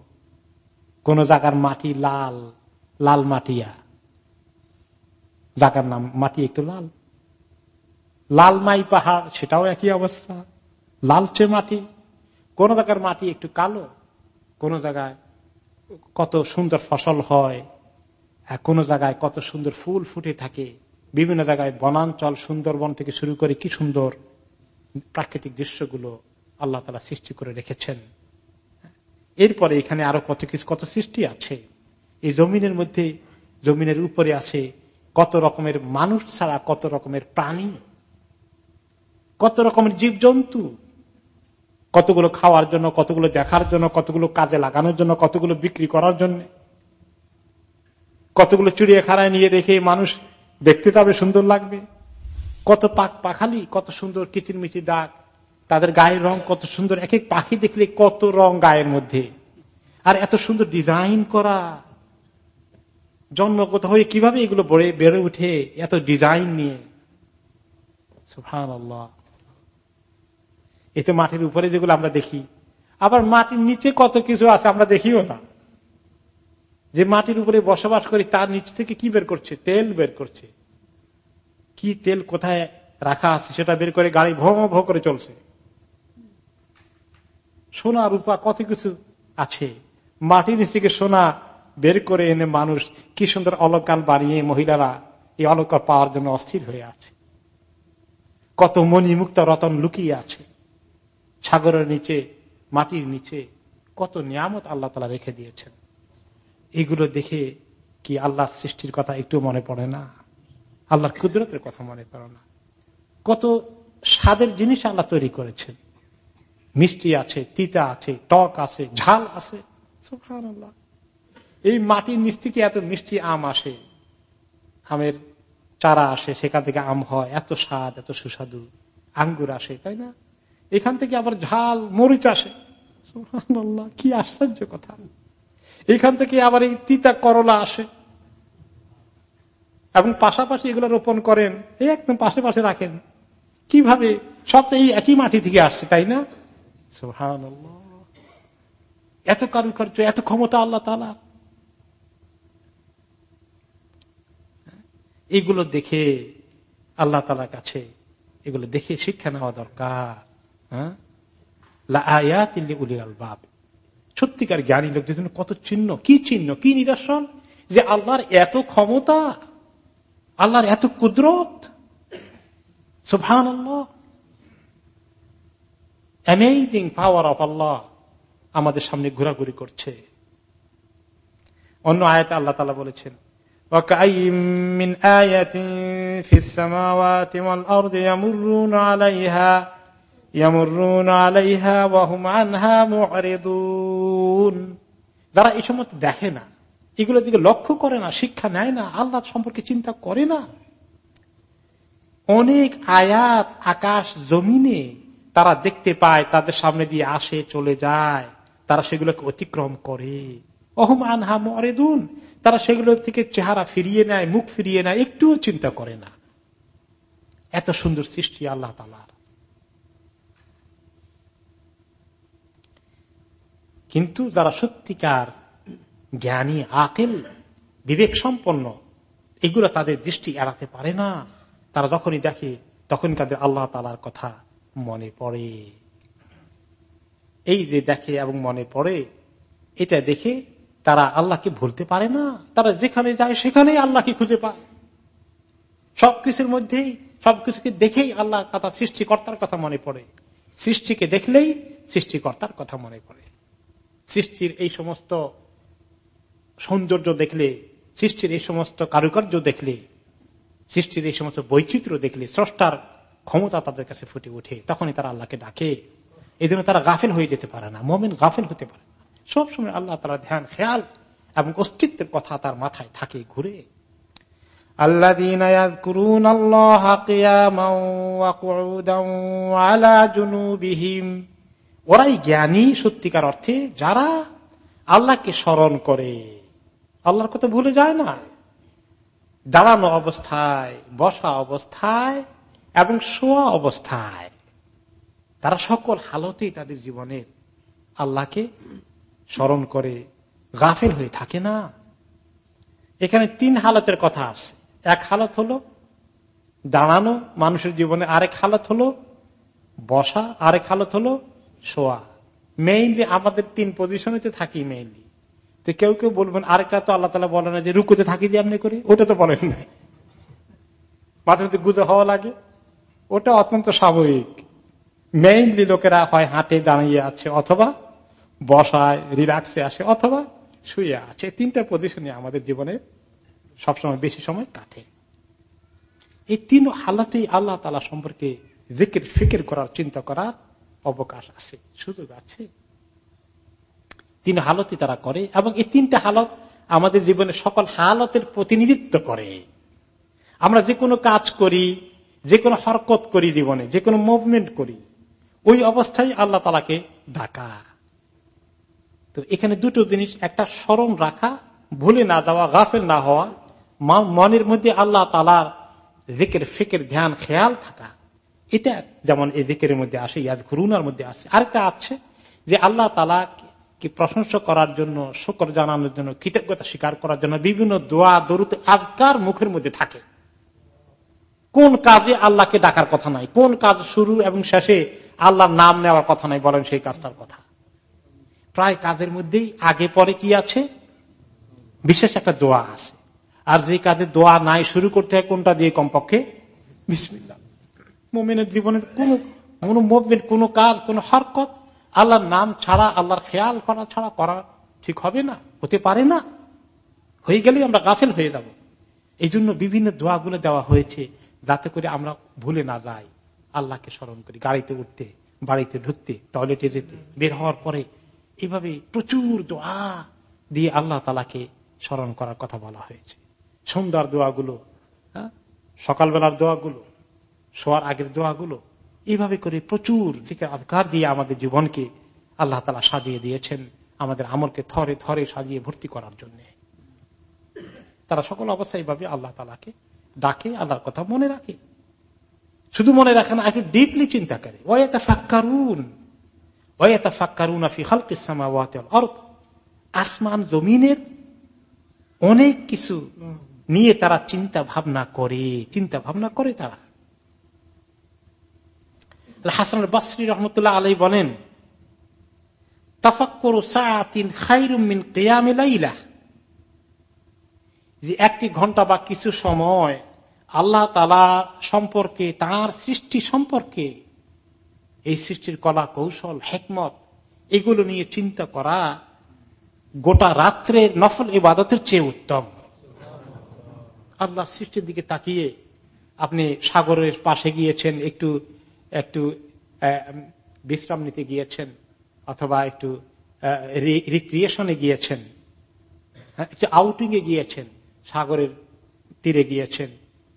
কোন জায়গার মাটি লাল লাল মাটিয়া। জায়গার নাম মাটি একটু লাল। লালমাই পাহাড়, সেটাও একই অবস্থা। লালচে মাটি, কোন জায়গার মাটি একটু কালো, কোন জায়গায় কত সুন্দর ফসল হয় কোন জায়গায় কত সুন্দর ফুল ফুটে থাকে, বিভিন্ন জায়গায় বনাঞ্চল সুন্দরবন থেকে শুরু করে কি সুন্দর প্রাকৃতিক দৃশ্যগুলো আল্লাহ তালা সৃষ্টি করে রেখেছেন। এরপরে এখানে আরও কত কিছু, কত সৃষ্টি আছে। এই জমিনের মধ্যে, জমিনের উপরে আছে কত রকমের মানুষ ছাড়া কত রকমের প্রাণী, কত রকমের জীবজন্তু কতগুলো খাওয়ার জন্য, কতগুলো দেখার জন্য, কতগুলো কাজে লাগানোর জন্য, কতগুলো বিক্রি করার জন্য। কতগুলো চিড়িয়াখানায় নিয়ে রেখে মানুষ দেখতে যাবে সুন্দর লাগবে। কত পাক পাখালি, কত সুন্দর কিচিরমিচির ডাক। তাদের গায়ের রং কত সুন্দর। এক এক পাখি দেখলে কত রং গায়ের মধ্যে। আর এত সুন্দর ডিজাইন করা। জন্মগত হয়ে কীভাবে এগুলো বেড়ে উঠে, এত ডিজাইন নিয়ে। এতে মাটির উপরে যেগুলো আমরা দেখি। আবার মাটির নিচে কত কিছু আছে আমরা দেখিও না। যে মাটির উপরে বসবাস করি, তার নিচ থেকে কি বের করছে? তেল বের করছে। কি তেল কোথায় রাখা আছে সেটা বের করে গাড়ি ভো ভো করে চলছে। সোনা, রূপা, কত কিছু আছে। মাটির নিচ থেকে সোনা বের করে এনে মানুষ কি সুন্দর অলকাল বাড়িয়ে মহিলারা এই অলকাল পাওয়ার জন্য অস্থির হয়ে আছে। কত মণিমুক্ত রতন লুকিয়ে আছে। সাগরের নিচে, মাটির নিচে কত নিয়ামত আল্লাহ তালা রেখে দিয়েছেন। এগুলো দেখে কি আল্লাহ সৃষ্টির কথা একটু মনে পড়ে না? আল্লাহর কুদরতের কথা মনে পড়ে না? কত স্বাদের জিনিস আল্লাহ তৈরি করেছেন। মিষ্টি আছে, তিতা আছে, টক আছে, ঝাল আছে। এই মাটির নিচ থেকে এত মিষ্টি আম আসে, আমের চারা আসে, সেখান থেকে আম হয়, এত স্বাদ, এত সুস্বাদু। আঙ্গুর আসে, তাই না? এখান থেকে আবার ঝাল, মরিচ আসে। কি আশ্চর্য কথা। এখান থেকে আবার এই তিতা করলা আসে। এবং পাশাপাশি এগুলো রোপণ করেন, এই একদম পাশে পাশে রাখেন। কীভাবে? সব এই একই মাটি থেকে আসছে, তাই না? এত কারুকার্য, এত ক্ষমতা আল্লাহ তালা এগুলো দেখে আল্লাহ তালার কাছে এগুলো দেখে শিক্ষা নেওয়া দরকার। হ্যাঁ? সত্যিকার জ্ঞানী লোকদের জন্য কত চিহ্ন, কি চিহ্ন, কি নিদর্শন? যে আল্লাহর এত ক্ষমতা, আল্লাহর এত কুদরত। সুফান অ্যামেজিং পাওয়ার অফ আল্লাহ আমাদের সামনে ঘোরাঘুরি করছে। অন্য আয়াত আল্লাহ তালা বলেছেন মিন আয়াতিন ফিস সামাওয়াতি ওয়াল আরদি ইয়ামুরুনা আলাইহা। যারা এই সমস্ত দেখে না, এগুলো দিকে লক্ষ্য করে না, শিক্ষা নেয় না, আল্লাহ সম্পর্কে চিন্তা করে না। অনেক আয়াত আকাশ জমিনে তারা দেখতে পায়, তাদের সামনে দিয়ে আসে, চলে যায়, তারা সেগুলোকে অতিক্রম করে। অহম আনহা মরেদুন তারা সেগুলোর থেকে চেহারা ফিরিয়ে নেয়, মুখ ফিরিয়ে নেয়, একটুও চিন্তা করে না। এত সুন্দর সৃষ্টি আল্লাহ তালার কিন্তু যারা সত্যিকার জ্ঞানী, আকেল বিবেক সম্পন্ন এগুলো তাদের দৃষ্টি এড়াতে পারে না। তারা যখনই দেখে, তখনই তাদের আল্লাহ তালার কথা মনে পড়ে। এই যে দেখে এবং মনে পড়ে, এটা দেখে তারা আল্লাহকে ভুলতে পারে না। তারা যেখানে যায়, সেখানেই আল্লাহকে খুঁজে পায়। সবকিছুর মধ্যেই, সবকিছুকে দেখেই আল্লাহ কথা সৃষ্টিকর্তার কথা মনে পড়ে। সৃষ্টিকে দেখলেই সৃষ্টিকর্তার কথা মনে পড়ে। সৃষ্টির এই সমস্ত সৌন্দর্য দেখলে, সৃষ্টির এই সমস্ত কারুকার্য দেখলে, সৃষ্টির এই সমস্ত বৈচিত্র্য দেখলে, স্রষ্টার ক্ষমতা তাদের কাছে ফুটে ওঠে, তখনই তারা আল্লাহকে ডাকে। এই জন্য তারা গাফেল হয়ে যেতে পারে না, মোমেন গাফেল হতে পারে সবসময় আল্লাহ তারা ধ্যান, খেয়াল এবং অস্তিত্বের কথা তার মাথায় থাকে ঘুরে। ওরাই জ্ঞানী, সত্যিকার অর্থে যারা আল্লাহকে স্মরণ করে। আল্লাহর কথা ভুলে যায় না। দাঁড়ানো অবস্থায়, বসা অবস্থায় এবং শোয়া অবস্থায় তারা সকল হালতেই তাদের জীবনের আল্লাহকে স্মরণ করে। গাফেল হয়ে থাকে না। এখানে তিন হালতের কথা আসছে। এক হালত হলো দাঁড়ানো, মানুষের জীবনে আরেক হালত হলো বসা, আরেক হালত হলো শোয়া। মেইনলি আমাদের তিন পজিশনেতে থাকি মেইনলি তো কেউ কেউ বলবেন, আরেকটা তো আল্লাহ তালা বলে না যে রুকুতে থাকি যে আপনি করে? ওটা তো বলেন নাই। মাঝে মধ্যে গুজো হওয়া লাগে। ওটা অত্যন্ত স্বাভাবিক। মেইনলি লোকেরা হয় হাঁটে, দাঁড়িয়ে আছে, অথবা বসায় রিল্যাক্সে আসে, অথবা শুয়ে আছে। তিনটা পজিশনে আমাদের জীবনে সবসময় বেশি সময় কাটে। এই তিন হালাতেই আল্লাহ তালা সম্পর্কে জিকির, ফিকির করার চিন্তা করার অবকাশ আছে, সুযোগ আছে। তিন হালতই তারা করে, এবং এই তিনটা হালত আমাদের জীবনে সকল হালতের প্রতিনিধিত্ব করে। আমরা যে কোনো কাজ করি, যে কোনো হরকত করি জীবনে, যে কোনো মুভমেন্ট করি, ওই অবস্থায় আল্লাহ তালাকে ডাকা। তো এখানে দুটো জিনিস, একটা স্মরণ রাখা, ভুলে না যাওয়া, গাফেল না হওয়া মনের মধ্যে আল্লাহ তালার দিকের ফিকের, ধ্যান, খেয়াল থাকা। এটা যেমন এই দিকের মধ্যে আসে, ইয়াদ ঘুরুনার মধ্যে আসে। আরেকটা আছে যে আল্লাহ তালা কি প্রশংসা করার জন্য, শকর জানানোর জন্য, কৃতজ্ঞতা স্বীকার করার জন্য বিভিন্ন দোয়া দরুতে আজকার মুখের মধ্যে থাকে। কোন কাজে আল্লাহকে ডাকার কথা নাই। কোন কাজ শুরু এবং শেষে আল্লাহর নাম নেওয়ার কথা নাই বলেন সেই কাজটার কথা। প্রায় কাজের মধ্যেই আগে পরে কি আছে? বিশেষ একটা দোয়া আছে। আর যে কাজে দোয়া নাই, শুরু করতে হয় কোনটা দিয়ে? কমপক্ষে বিসমিল্লা মোমেনের জীবনের কোন কোন মুভমেন্ট কোন কাজ, কোন হরকত আল্লাহর নাম ছাড়া, আল্লাহর খেয়াল করা ছাড়া করা ঠিক হবে না, হতে পারে না। হয়ে গেলেই আমরা গাফেল হয়ে যাব। এই জন্য বিভিন্ন দোয়াগুলো দেওয়া হয়েছে যাতে করে আমরা ভুলে না যাই। আল্লাহকে স্মরণ করি, গাড়িতে উঠতে, বাড়িতে ঢুকতে, টয়লেটে যেতে, বের হওয়ার পরে এভাবে প্রচুর দোয়া দিয়ে আল্লাহ তালাকে স্মরণ করার কথা বলা হয়েছে। সুন্দর দোয়াগুলো হ্যাঁ? সকালবেলার দোয়াগুলো শোয়ার আগের দোয়াগুলো এইভাবে করে প্রচুর দিকে আধকার দিয়ে আমাদের জীবনকে আল্লাহ তালা সাজিয়ে দিয়েছেন আমাদের আমলকে থরে থরে সাজিয়ে ভর্তি করার জন্য। তারা সকল অবস্থায় এইভাবে আল্লাহ তালাকে ডাকে, আল্লাহর কথা মনে রাখে। শুধু মনে রাখে না, একটু ডিপলি চিন্তা করে। ওয়াতা ফাক্কারুন ওয়াতা ফাক্কারুন আফি অর্থ আসমান, জমিনের অনেক কিছু নিয়ে তারা চিন্তা ভাবনা করে, চিন্তা ভাবনা করে তারা। হাসান বাসরি রহমতুল্লাহ আলাই বলেন যে একটি ঘণ্টা বা কিছু সময় আল্লাহ তালা সম্পর্কে, তার সৃষ্টি সম্পর্কে, এই সৃষ্টির কলা কৌশল, হেকমত, এগুলো নিয়ে চিন্তা করা গোটা রাত্রে নফল ইবাদতের চেয়ে উত্তম। আল্লাহ সৃষ্টির দিকে তাকিয়ে আপনি সাগরের পাশে গিয়েছেন, একটু একটু বিশ্রাম নিতে গিয়েছেন অথবা একটু রিক্রিয়েশনে গিয়েছেন। হ্যাঁ, একটু আউটিং এ গিয়েছেন সাগরের তীরে গিয়েছেন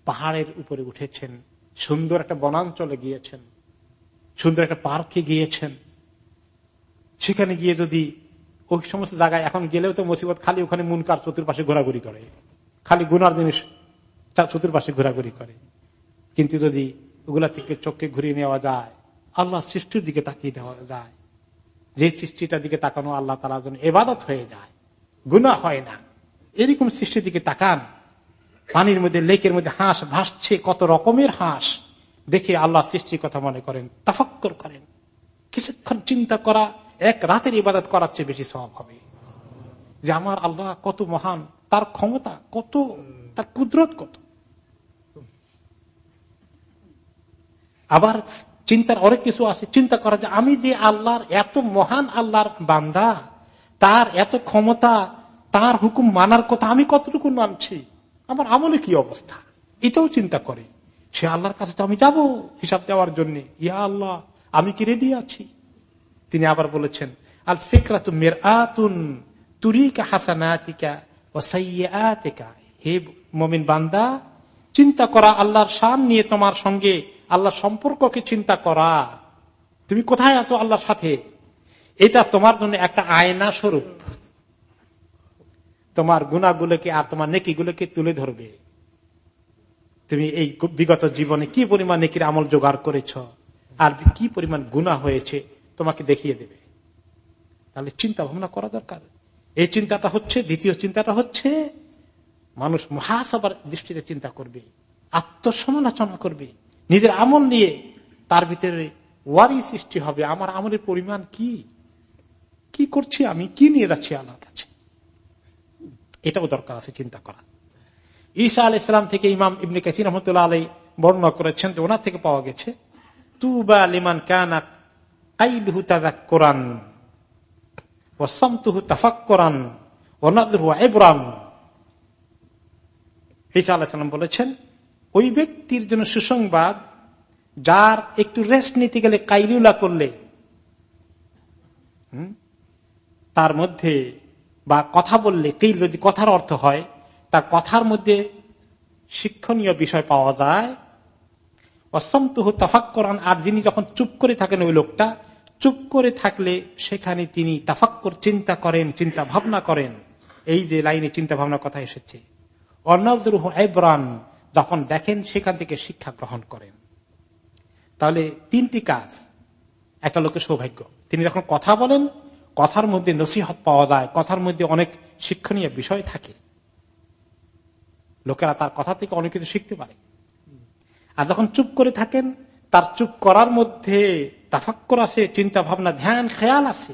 পাহাড়ের উপরে উঠেছেন সুন্দর একটা বনাঞ্চলে গিয়েছেন সুন্দর একটা পার্কে গিয়েছেন। সেখানে গিয়ে যদি ওই সমস্ত জায়গায় এখন গেলেও তো মুসিবত খালি ওখানে মুনকার চতুর্পাশে ঘোরাঘুরি করে। খালি গুনার জিনিস চতুর্পাশে ঘোরাঘুরি করে। কিন্তু যদি ওগুলা থেকে চোখকে ঘুরিয়ে নেওয়া যায়। আল্লাহ সৃষ্টির দিকে তাকিয়ে দেওয়া যায়। যে সৃষ্টিটার দিকে তাকানো আল্লাহ তালা জন্য এবাদত হয়ে যায়। গুণা হয় না। এরকম সৃষ্টির দিকে তাকান। পানির মধ্যে, লেকের মধ্যে হাঁস ভাসছে, কত রকমের হাঁস। দেখে আল্লাহ সৃষ্টির কথা মনে করেন। তাফাক্কর করেন। কিছুক্ষণ চিন্তা করা, এক রাতের ইবাদত করার চেয়ে বেশি স্বভাব হবে। যে আমার আল্লাহ কত মহান, তার ক্ষমতা কত, তার কুদরত কত। আবার চিন্তার অনেক কিছু আছে, চিন্তা করা যে আমি যে আল্লাহর, এত মহান আল্লাহর বান্দা, তার এত ক্ষমতা, তার হুকুম মানার কথা আমি কতটুকু মানছি? আমার আমলে কি অবস্থা? এটাও চিন্তা করে। সে আল্লাহর কাছে তো আমি যাব হিসাব দেওয়ার জন্য। ইয়া আল্লাহ, আমি কি রেডি আছি? তিনি আবার বলেছেন, আল ফিকরা তু মের আতুন তুরিকা সাইয়াতিকা হে মমিন বান্দা, চিন্তা করা আল্লাহর শান নিয়ে তোমার সঙ্গে আল্লাহ সম্পর্ককে চিন্তা করা। তুমি কোথায় আছো আল্লাহর সাথে? এটা তোমার জন্য একটা আয়না স্বরূপ। তোমার গুণাগুলোকে আর তোমার নেকিগুলোকে তুলে ধরবে। তুমি এই বিগত জীবনে কি পরিমাণ নেকির আমল জোগাড় করেছ? আর কি পরিমাণ গুণা হয়েছে? তোমাকে দেখিয়ে দেবে। তাহলে চিন্তা ভাবনা করা দরকার। এই চিন্তাটা হচ্ছে, দ্বিতীয় চিন্তাটা হচ্ছে, মানুষ মহাসভার দৃষ্টিতে চিন্তা করবে, আত্মসমালোচনা করবে। নিজের আমল নিয়ে তার ভিতরে ওয়ারি সৃষ্টি হবে। আমার আমলের পরিমাণ কি? কি করছি আমি? কি নিয়ে যাচ্ছি আল্লাহর কাছে? এটাও দরকার আছে চিন্তা করা। ঈসা আল ইসলাম থেকে ইমাম ইবনে কাসির রহমতুল্লাহ আলাই বর্ণনা করেছেন যে ওনার থেকে পাওয়া গেছে তু বা লিমান কানা কাইলহু তাজাক কোরআন ওসামতুহু তাফাক কোরআন ওনাদহু এবরান ঈসা আলাহিসাল্লাম বলেছেন ওই ব্যক্তির জন্য সুসংবাদ, যার একটু রেস্ট নিতে গেলে কাইলুলা করলে তার মধ্যে বা কথা বললে কেইল যদি কথার অর্থ হয়, তার কথার মধ্যে শিক্ষণীয় বিষয় পাওয়া যায়। অসন্তহ তাফাক করান আর যিনি যখন চুপ করে থাকেন ওই লোকটা, চুপ করে থাকলে সেখানে তিনি তাফাক্কর, চিন্তা করেন, চিন্তা ভাবনা করেন। এই যে লাইনে চিন্তা ভাবনার কথা এসেছে। অর্ণাবদুর এবরান যখন দেখেন সেখান থেকে শিক্ষা গ্রহণ করেন। তাহলে তিনটি কাজ, একটা লোকের সৌভাগ্য। তিনি যখন কথা বলেন, কথার মধ্যে নসিহত পাওয়া যায়, কথার মধ্যে অনেক শিক্ষণীয় বিষয় থাকে। লোকেরা তার কথা থেকে অনেক কিছু শিখতে পারে। আর যখন চুপ করে থাকেন, তার চুপ করার মধ্যে তাফাক্কর আছে, চিন্তা ভাবনা, ধ্যান, খেয়াল আছে।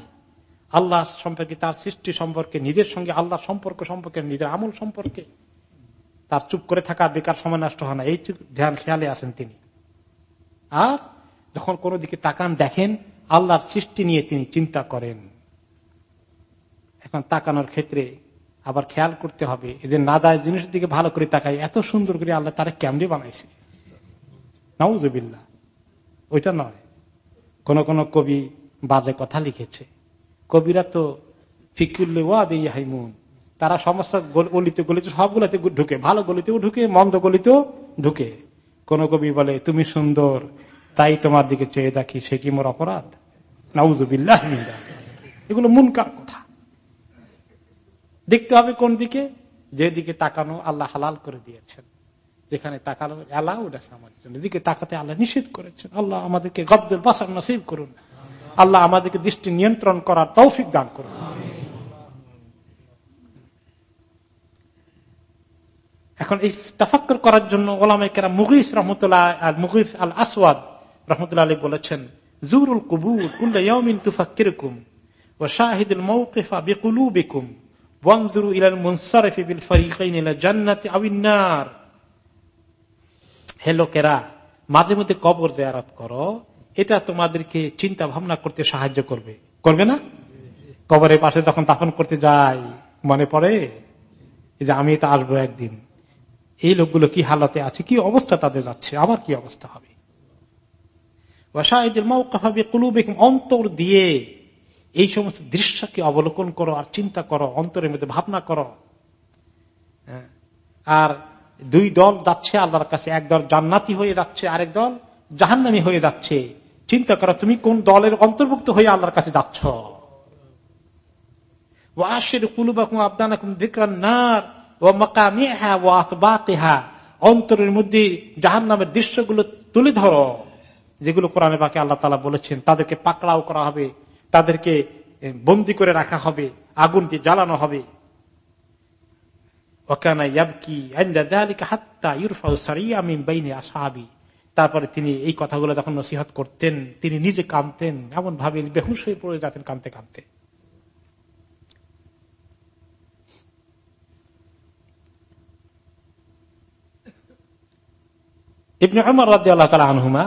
আল্লাহ সম্পর্কে, তার সৃষ্টি সম্পর্কে, নিজের সঙ্গে আল্লাহ সম্পর্ক সম্পর্কে, নিজের আমল সম্পর্কে। তার চুপ করে থাকা বেকার সময় নষ্ট হয় না। এই ধ্যান, খেয়ালে আছেন তিনি। আর যখন কোনো দিকে তাকান, দেখেন আল্লাহর সৃষ্টি নিয়ে তিনি চিন্তা করেন। এখন তাকানোর ক্ষেত্রে আবার খেয়াল করতে হবে যে নাদায় জিনিসের দিকে ভালো করে তাকাই এত সুন্দর করে আল্লাহ তারা কেমনি বানাইছে? নাউজবিল্লা ওইটা নয়। কোন কোন কবি বাজে কথা লিখেছে। কবিরা তো ফিকুল্লে ওয়াদ হাইমুন। তারা সমস্ত গলিতে গলিতে সবগুলোতে ঢুকে, ভালো গলিতেও ঢুকে, মন্দ গলিতেও ঢুকে। কোন কবি বলে, তুমি সুন্দর, তাই তোমার দিকে চেয়ে দেখি, সে কি মোর অপরাধ? নাউজুবিল্লাহ এগুলো মুনকার কথা। দেখতে হবে কোন দিকে? যেদিকে তাকানো আল্লাহ হালাল করে দিয়েছেন। যেখানে তাকানো অ্যালাউড আছে আমার জন্য। এদিকে তাকাতে আল্লাহ নিষেধ করেছেন। আল্লাহ আমাদেরকে গদ্দের বাসার নসিব করুন। আল্লাহ আমাদেরকে দৃষ্টি নিয়ন্ত্রণ করার তৌফিক দান করুন। এখন এই তাফাক্কর করার জন্য ওলামাইকেরা মুগিস রহমতুল্লাহ আল মুগিস আল আসওয়াদ রহমতুল্লাহ আলী বলেছেন, জুরুল কুবুর কুল্লাউমিন তুফাক্কিরকুম ও শাহিদুল মৌকিফা বিকুলু বিকুম হে লোকেরা, মাঝে মধ্যে কবর জেয়ারত করো, এটা তোমাদেরকে চিন্তা ভাবনা করতে সাহায্য করবে। করবে না? কবরের পাশে যখন দাফন করতে যাই, মনে পড়ে? যে আমি তো আসব একদিন। এই লোকগুলো কি হালতে আছে? কি অবস্থা তাদের যাচ্ছে? আবার কি অবস্থা হবে? অন্তর দিয়ে এই সমস্ত দৃশ্যকে অবলোকন করো আর চিন্তা করো, অন্তরের মধ্যে ভাবনা করো। হ্যাঁ। আর দুই দল যাচ্ছে, আল্লাহর কাছে এক দল জান্নাতি হয়ে যাচ্ছে, আরেক দল জাহান্নামি হয়ে যাচ্ছে। চিন্তা করো, তুমি কোন দলের অন্তর্ভুক্ত হয়ে আল্লাহর কাছে যাচ্ছ? অন্তরের মধ্যে জাহান নামের দৃশ্যগুলো তুলে ধরো। যেগুলো কোরআনে বাকি আল্লাহ তালা বলেছেন, তাদেরকে পাকড়াও করা হবে, তাদেরকে বন্দি করে রাখা হবে, আগুন দিয়ে জ্বালানো হবে। তারপরে তিনি এই কথাগুলো যখন নসিহত করতেন, তিনি নিজে কানতেন এমন ভাবে বেহুশ হয়ে পড়ে যেতেন কানতে কানতে ইবনে আমর রাজি আল্লাহ তালা আনহুমা,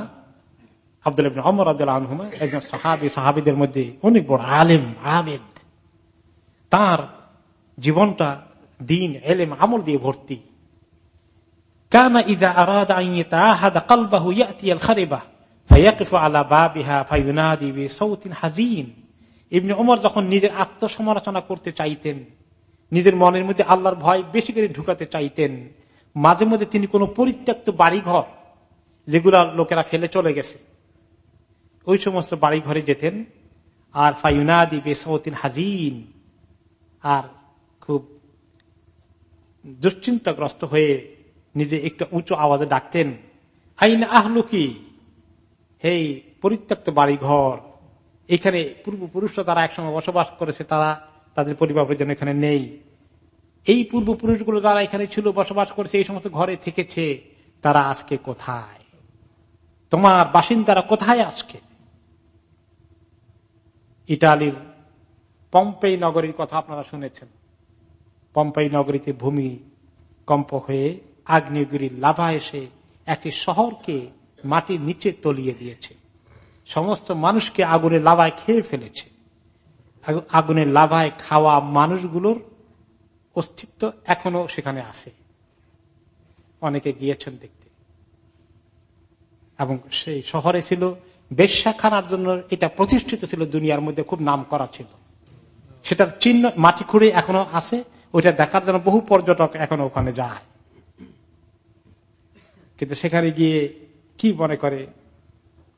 আব্দুল ইবনে আমর রাজি আনহুমা, একজন সাহাবি, সাহাবিদের মধ্যে অনেক বড় আলেম আবেদ তার জীবনটা দিন, এলেম, আমল দিয়ে ভর্তি। কানা ইদা আরাদ আহাদা কালবাহু ইয়াতিয়াল খারিবাহ যখন নিজের আত্মসমালোচনা করতে চাইতেন, নিজের মনের মধ্যে আল্লাহর ভয় বেশি করে ঢুকাতে চাইতেন, মাঝে মধ্যে তিনি কোন পরিত্যক্ত বাড়িঘর যেগুলা লোকেরা ফেলে চলে গেছে। ওই সমস্ত বাড়ি ঘরে যেতেন, আর ফাইনাদি বেসমতিন হাজিন, আর খুব দুশ্চিন্তাগ্রস্ত হয়ে নিজে একটু উঁচু আওয়াজে ডাকতেন আইন আহলুকি? হেই পরিত্যক্ত বাড়ি ঘর এখানে পূর্বপুরুষরা তারা একসময় বসবাস করেছে, তারা তাদের পরিবার জন্য এখানে নেই। এই পূর্বপুরুষগুলো যারা এখানে ছিল, বসবাস করেছে, এই সমস্ত ঘরে থেকেছে, তারা আজকে কোথায়? তোমার বাসিন্দারা কোথায় আজকে? ইটালির পম্পেই নগরীর কথা আপনারা শুনেছেন। পম্পেই নগরীতে ভূমি কম্প হয়ে আগ্নেয়গিরির লাভা এসে একটি শহরকে মাটির নিচে তলিয়ে দিয়েছে। সমস্ত মানুষকে আগুনের লাভায় খেয়ে ফেলেছে। আগুনের লাভায় খাওয়া মানুষগুলোর অস্তিত্ব এখনও সেখানে আছে। অনেকে গিয়েছেন দেখতে। এবং সেই শহরে ছিল বেশ্যাখানার জন্য এটা প্রতিষ্ঠিত ছিল দুনিয়ার মধ্যে খুব নাম করা ছিল। সেটার চিহ্ন মাটি খুঁড়ে এখনও আছে, ওইটা দেখার জন্য বহু পর্যটক এখনও ওখানে যায়। কিন্তু সেখানে গিয়ে কি মনে করে?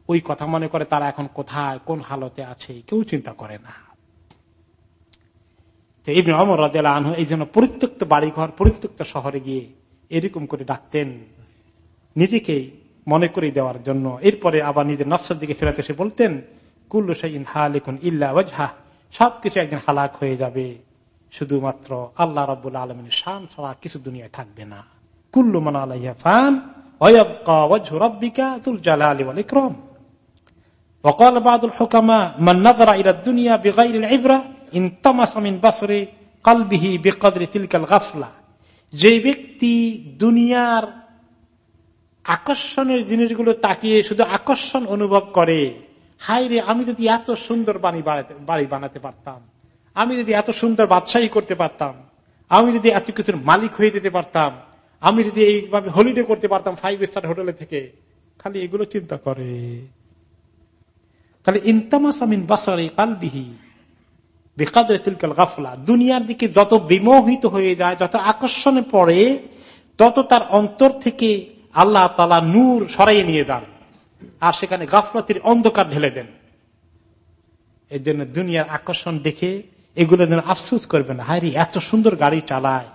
ওই কথা মনে করে তারা এখন কোথায়, কোন হালতে আছে, কেউ চিন্তা করে না। অমর রাজা আনহু এই জন্য পরিত্যক্ত বাড়িঘর, পরিত্যক্ত শহরে গিয়ে এরকম করে ডাকতেন। নিজেকে মনে করে দেওয়ার জন্য এরপরে আবার নিজের নফসের দিকে ফেরাতে এসে বলতেন কুল্লু সাইন হা লিখুন ইল্লা ওয়াজহা সবকিছু একদিন হালাক হয়ে যাবে শুধুমাত্র আল্লাহ রব আলমিনের শান ছাড়া কিছু দুনিয়ায় থাকবে না কুল্লু মান আলাইহা ফান وقال بعض الحكماء من نظر الى الدنيا بغير العبره যে ব্যক্তি দুনিয়ার আকর্ষণের জিনিসগুলো তাকিয়ে শুধু আকর্ষণ অনুভব করে। হাই রে, আমি যদি এত সুন্দর বাড়ি বাড়ি বানাতে পারতাম। আমি যদি এত সুন্দর বাদশাহী করতে পারতাম। আমি যদি এত কিছুর মালিক হয়ে যেতে পারতাম। আমি যদি এইভাবে হলিডে করতে পারতাম ফাইভ স্টার হোটেলে থেকে। খালি এগুলো চিন্তা করে। খালি ইনতামাস আমিন বাসারে কালবিহি বেকাদের তিলকাল গাফলা। দুনিয়ার দিকে যত বিমোহিত হয়ে যায়, যত আকর্ষণে পড়ে, তত তার অন্তর থেকে আল্লাহ তালা নূর সরাইয়ে নিয়ে যান। আর সেখানে গাফলাতির অন্ধকার ঢেলে দেন। এই জন্য দুনিয়ার আকর্ষণ দেখে এগুলো যেন আফসুস করবে না। হায় এত সুন্দর গাড়ি চালায়।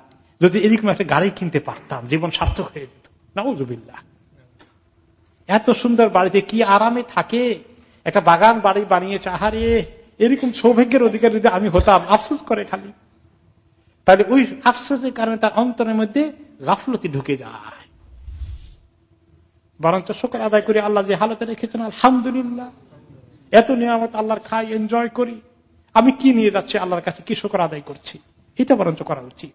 যদি এরকম একটা গাড়ি কিনতে পারতাম, জীবন সার্থক হয়ে যেত। নাউজুবিল্লা এত সুন্দর বাড়িতে কি আরামে থাকে? একটা বাগান বাড়ি বানিয়েছে। আহারে, এরকম সৌভাগ্যের অধিকার যদি আমি হতাম, আফসুস করে খালি। তাহলে ওই আফসোসের কারণে তার অন্তরের মধ্যে গাফলতি ঢুকে যায়। বরঞ্চ শোকর আদায় করি, আল্লাহ যে হালতে রেখেছেন, আলহামদুলিল্লাহ। এত নিয়ামত আল্লাহর খাই এনজয় করি। আমি কি নিয়ে যাচ্ছি আল্লাহর কাছে? কি শোকর আদায় করছি? এটা বরঞ্চ করা উচিত।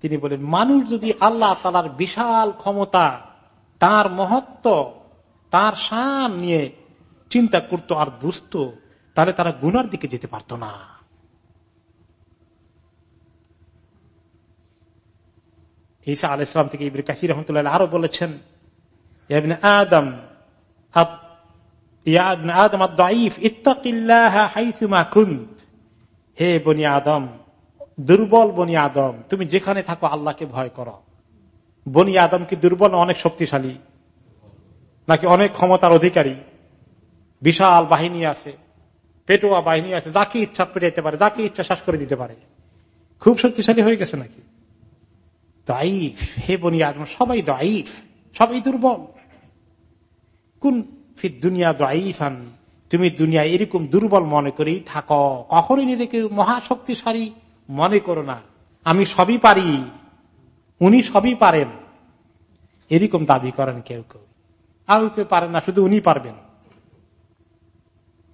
তিনি বলেন, মানুষ যদি আল্লাহ তালার বিশাল ক্ষমতা তার মহত্ব, তার শান নিয়ে চিন্তা করত আর বুঝত, তাহলে তারা গুনার দিকে যেতে পারত না। ঈসা আল ইসলাম থেকে ইবির কাসির রহমতুল্লাহ আরও বলেছেন আদম আদম হে বনি আদম, দুর্বল বনি আদম, তুমি যেখানে থাকো আল্লাহকে ভয় করো। বনি আদম কি দুর্বল অনেক শক্তিশালী, নাকি অনেক ক্ষমতার অধিকারী। বিশাল বাহিনী আছে, পেটোয়া বাহিনী আছে যাকে ইচ্ছা পেটাইতে পারে যাকে ইচ্ছা শ্বাস করে দিতে পারে। খুব শক্তিশালী হয়ে গেছে নাকি? দাইফ হে বনি আদম, সবাই দাইফ সবাই দুর্বল। কোন ফির দুনিয়া দাইফান তুমি দুনিয়া এরকম দুর্বল মনে করেই থাকো। কখনই নিজেকে মহাশক্তিশালী মনে করো না। আমি সবই পারি। উনি সবই পারেন। এরকম দাবি করেন কেউ কেউ। আর কেউ পারেন না, শুধু উনি পারবেন।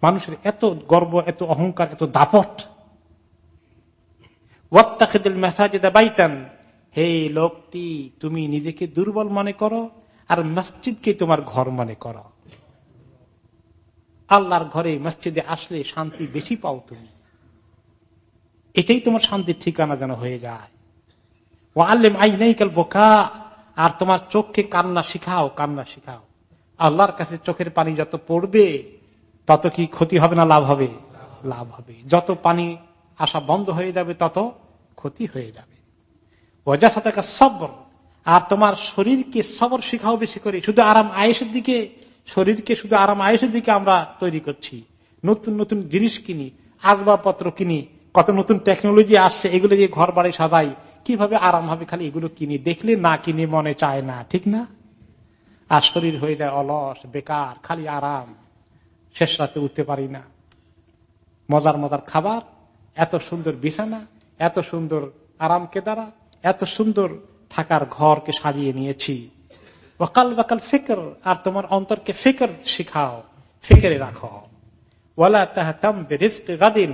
মানুষের এত গর্ব, এত অহংকার, এত দাপট। মেসাজেদা বাইতান। হে লোকটি, তুমি নিজেকে দুর্বল মনে করো, আর মসজিদকে তোমার ঘর মনে করো। আল্লাহর ঘরে মসজিদে আসলে শান্তি বেশি পাও তুমি। এটাই তোমার শান্তির ঠিকানা যেন হয়ে যায়। ও আল্লেম আই নেই কাল বোকা আর তোমার চোখকে কান্না শিখাও কান্না শিখাও। আল্লাহর কাছে চোখের পানি যত পড়বে, তত কি ক্ষতি হবে না লাভ হবে? লাভ হবে। যত পানি আসা বন্ধ হয়ে যাবে, তত ক্ষতি হয়ে যাবে। ওজাসাতাকা সবর, আর তোমার শরীরকে সবর শিখাও বেশি করে। শুধু আরাম আয়েসের দিকে, শরীরকে শুধু আরাম আয়েসের দিকে আমরা তৈরি করছি। নতুন নতুন জিনিস কিনি, আসবাবপত্র কিনি কত নতুন টেকনোলজি আসছে, এগুলো দিয়ে ঘর বাড়ি সাজাই, কীভাবে আরাম হবে খালি এগুলো কিনি, দেখলে না কিনে মনে চায় না, ঠিক না? আর শরীর হয়ে যায় অলস, বেকার, খালি আরাম, শেষ রাতে উঠতে পারি না। মজার মজার খাবার, এত সুন্দর বিছানা, এত সুন্দর আরাম কেদারা এত সুন্দর থাকার ঘরকে সাজিয়ে নিয়েছি। ওকাল বাকাল ফিকর, আর তোমার অন্তরকে ফিকর শিখাও, ফিকরে রাখো। ওলা তাহতাম গাদিন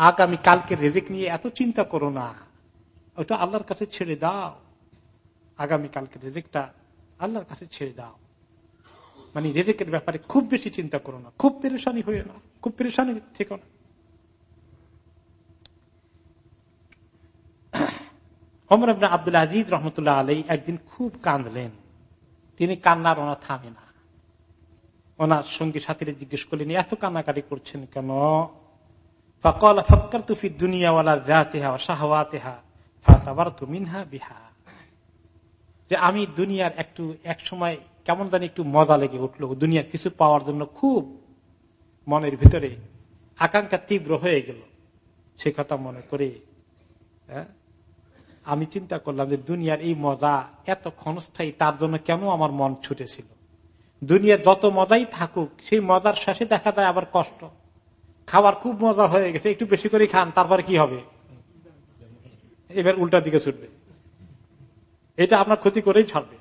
আগামী কালকে রেজেক নিয়ে এত চিন্তা করো না। ওটা আল্লাহর কাছে ছেড়ে দাও। আগামী কালকে রেজেকটা আল্লাহর কাছে ছেড়ে দাও। মানে রেজেকের ব্যাপারে খুব বেশি চিন্তা করো না। খুব পেরেশানি হয়ে না। খুব পেরেশানি থেকো না। আব্দুল আজিজ রহমতুল্লাহ আলাই একদিন খুব কাঁদলেন। তিনি কান্নার ওনার থামে না। ওনার সঙ্গী সাথীরা জিজ্ঞেস করলেন, এত কান্নাকাটি করছেন কেন? তুফি দুনিয়াওয়ালা জাতেহা শাহওয়াতেহা ফাতাবার তুমিনহা বিহা যে আমি দুনিয়ার একটু এক সময় কেমন জানি একটু মজা লেগে উঠল। দুনিয়ার কিছু পাওয়ার জন্য খুব মনের ভিতরে আকাঙ্ক্ষা তীব্র হয়ে গেল। সে কথা মনে করে হ্যাঁ, আমি চিন্তা করলাম যে দুনিয়ার এই মজা এত ক্ষণস্থায়ী তার জন্য কেন আমার মন ছুটেছিল? দুনিয়ার যত মজাই থাকুক সেই মজার শেষে দেখা যায় আবার কষ্ট। খাবার খুব মজা হয়ে গেছে, একটু বেশি করে খান, তারপরে কি হবে? এবার উল্টা দিকে ছুটবে। এটা আপনার ক্ষতি করেই ছাড়বে।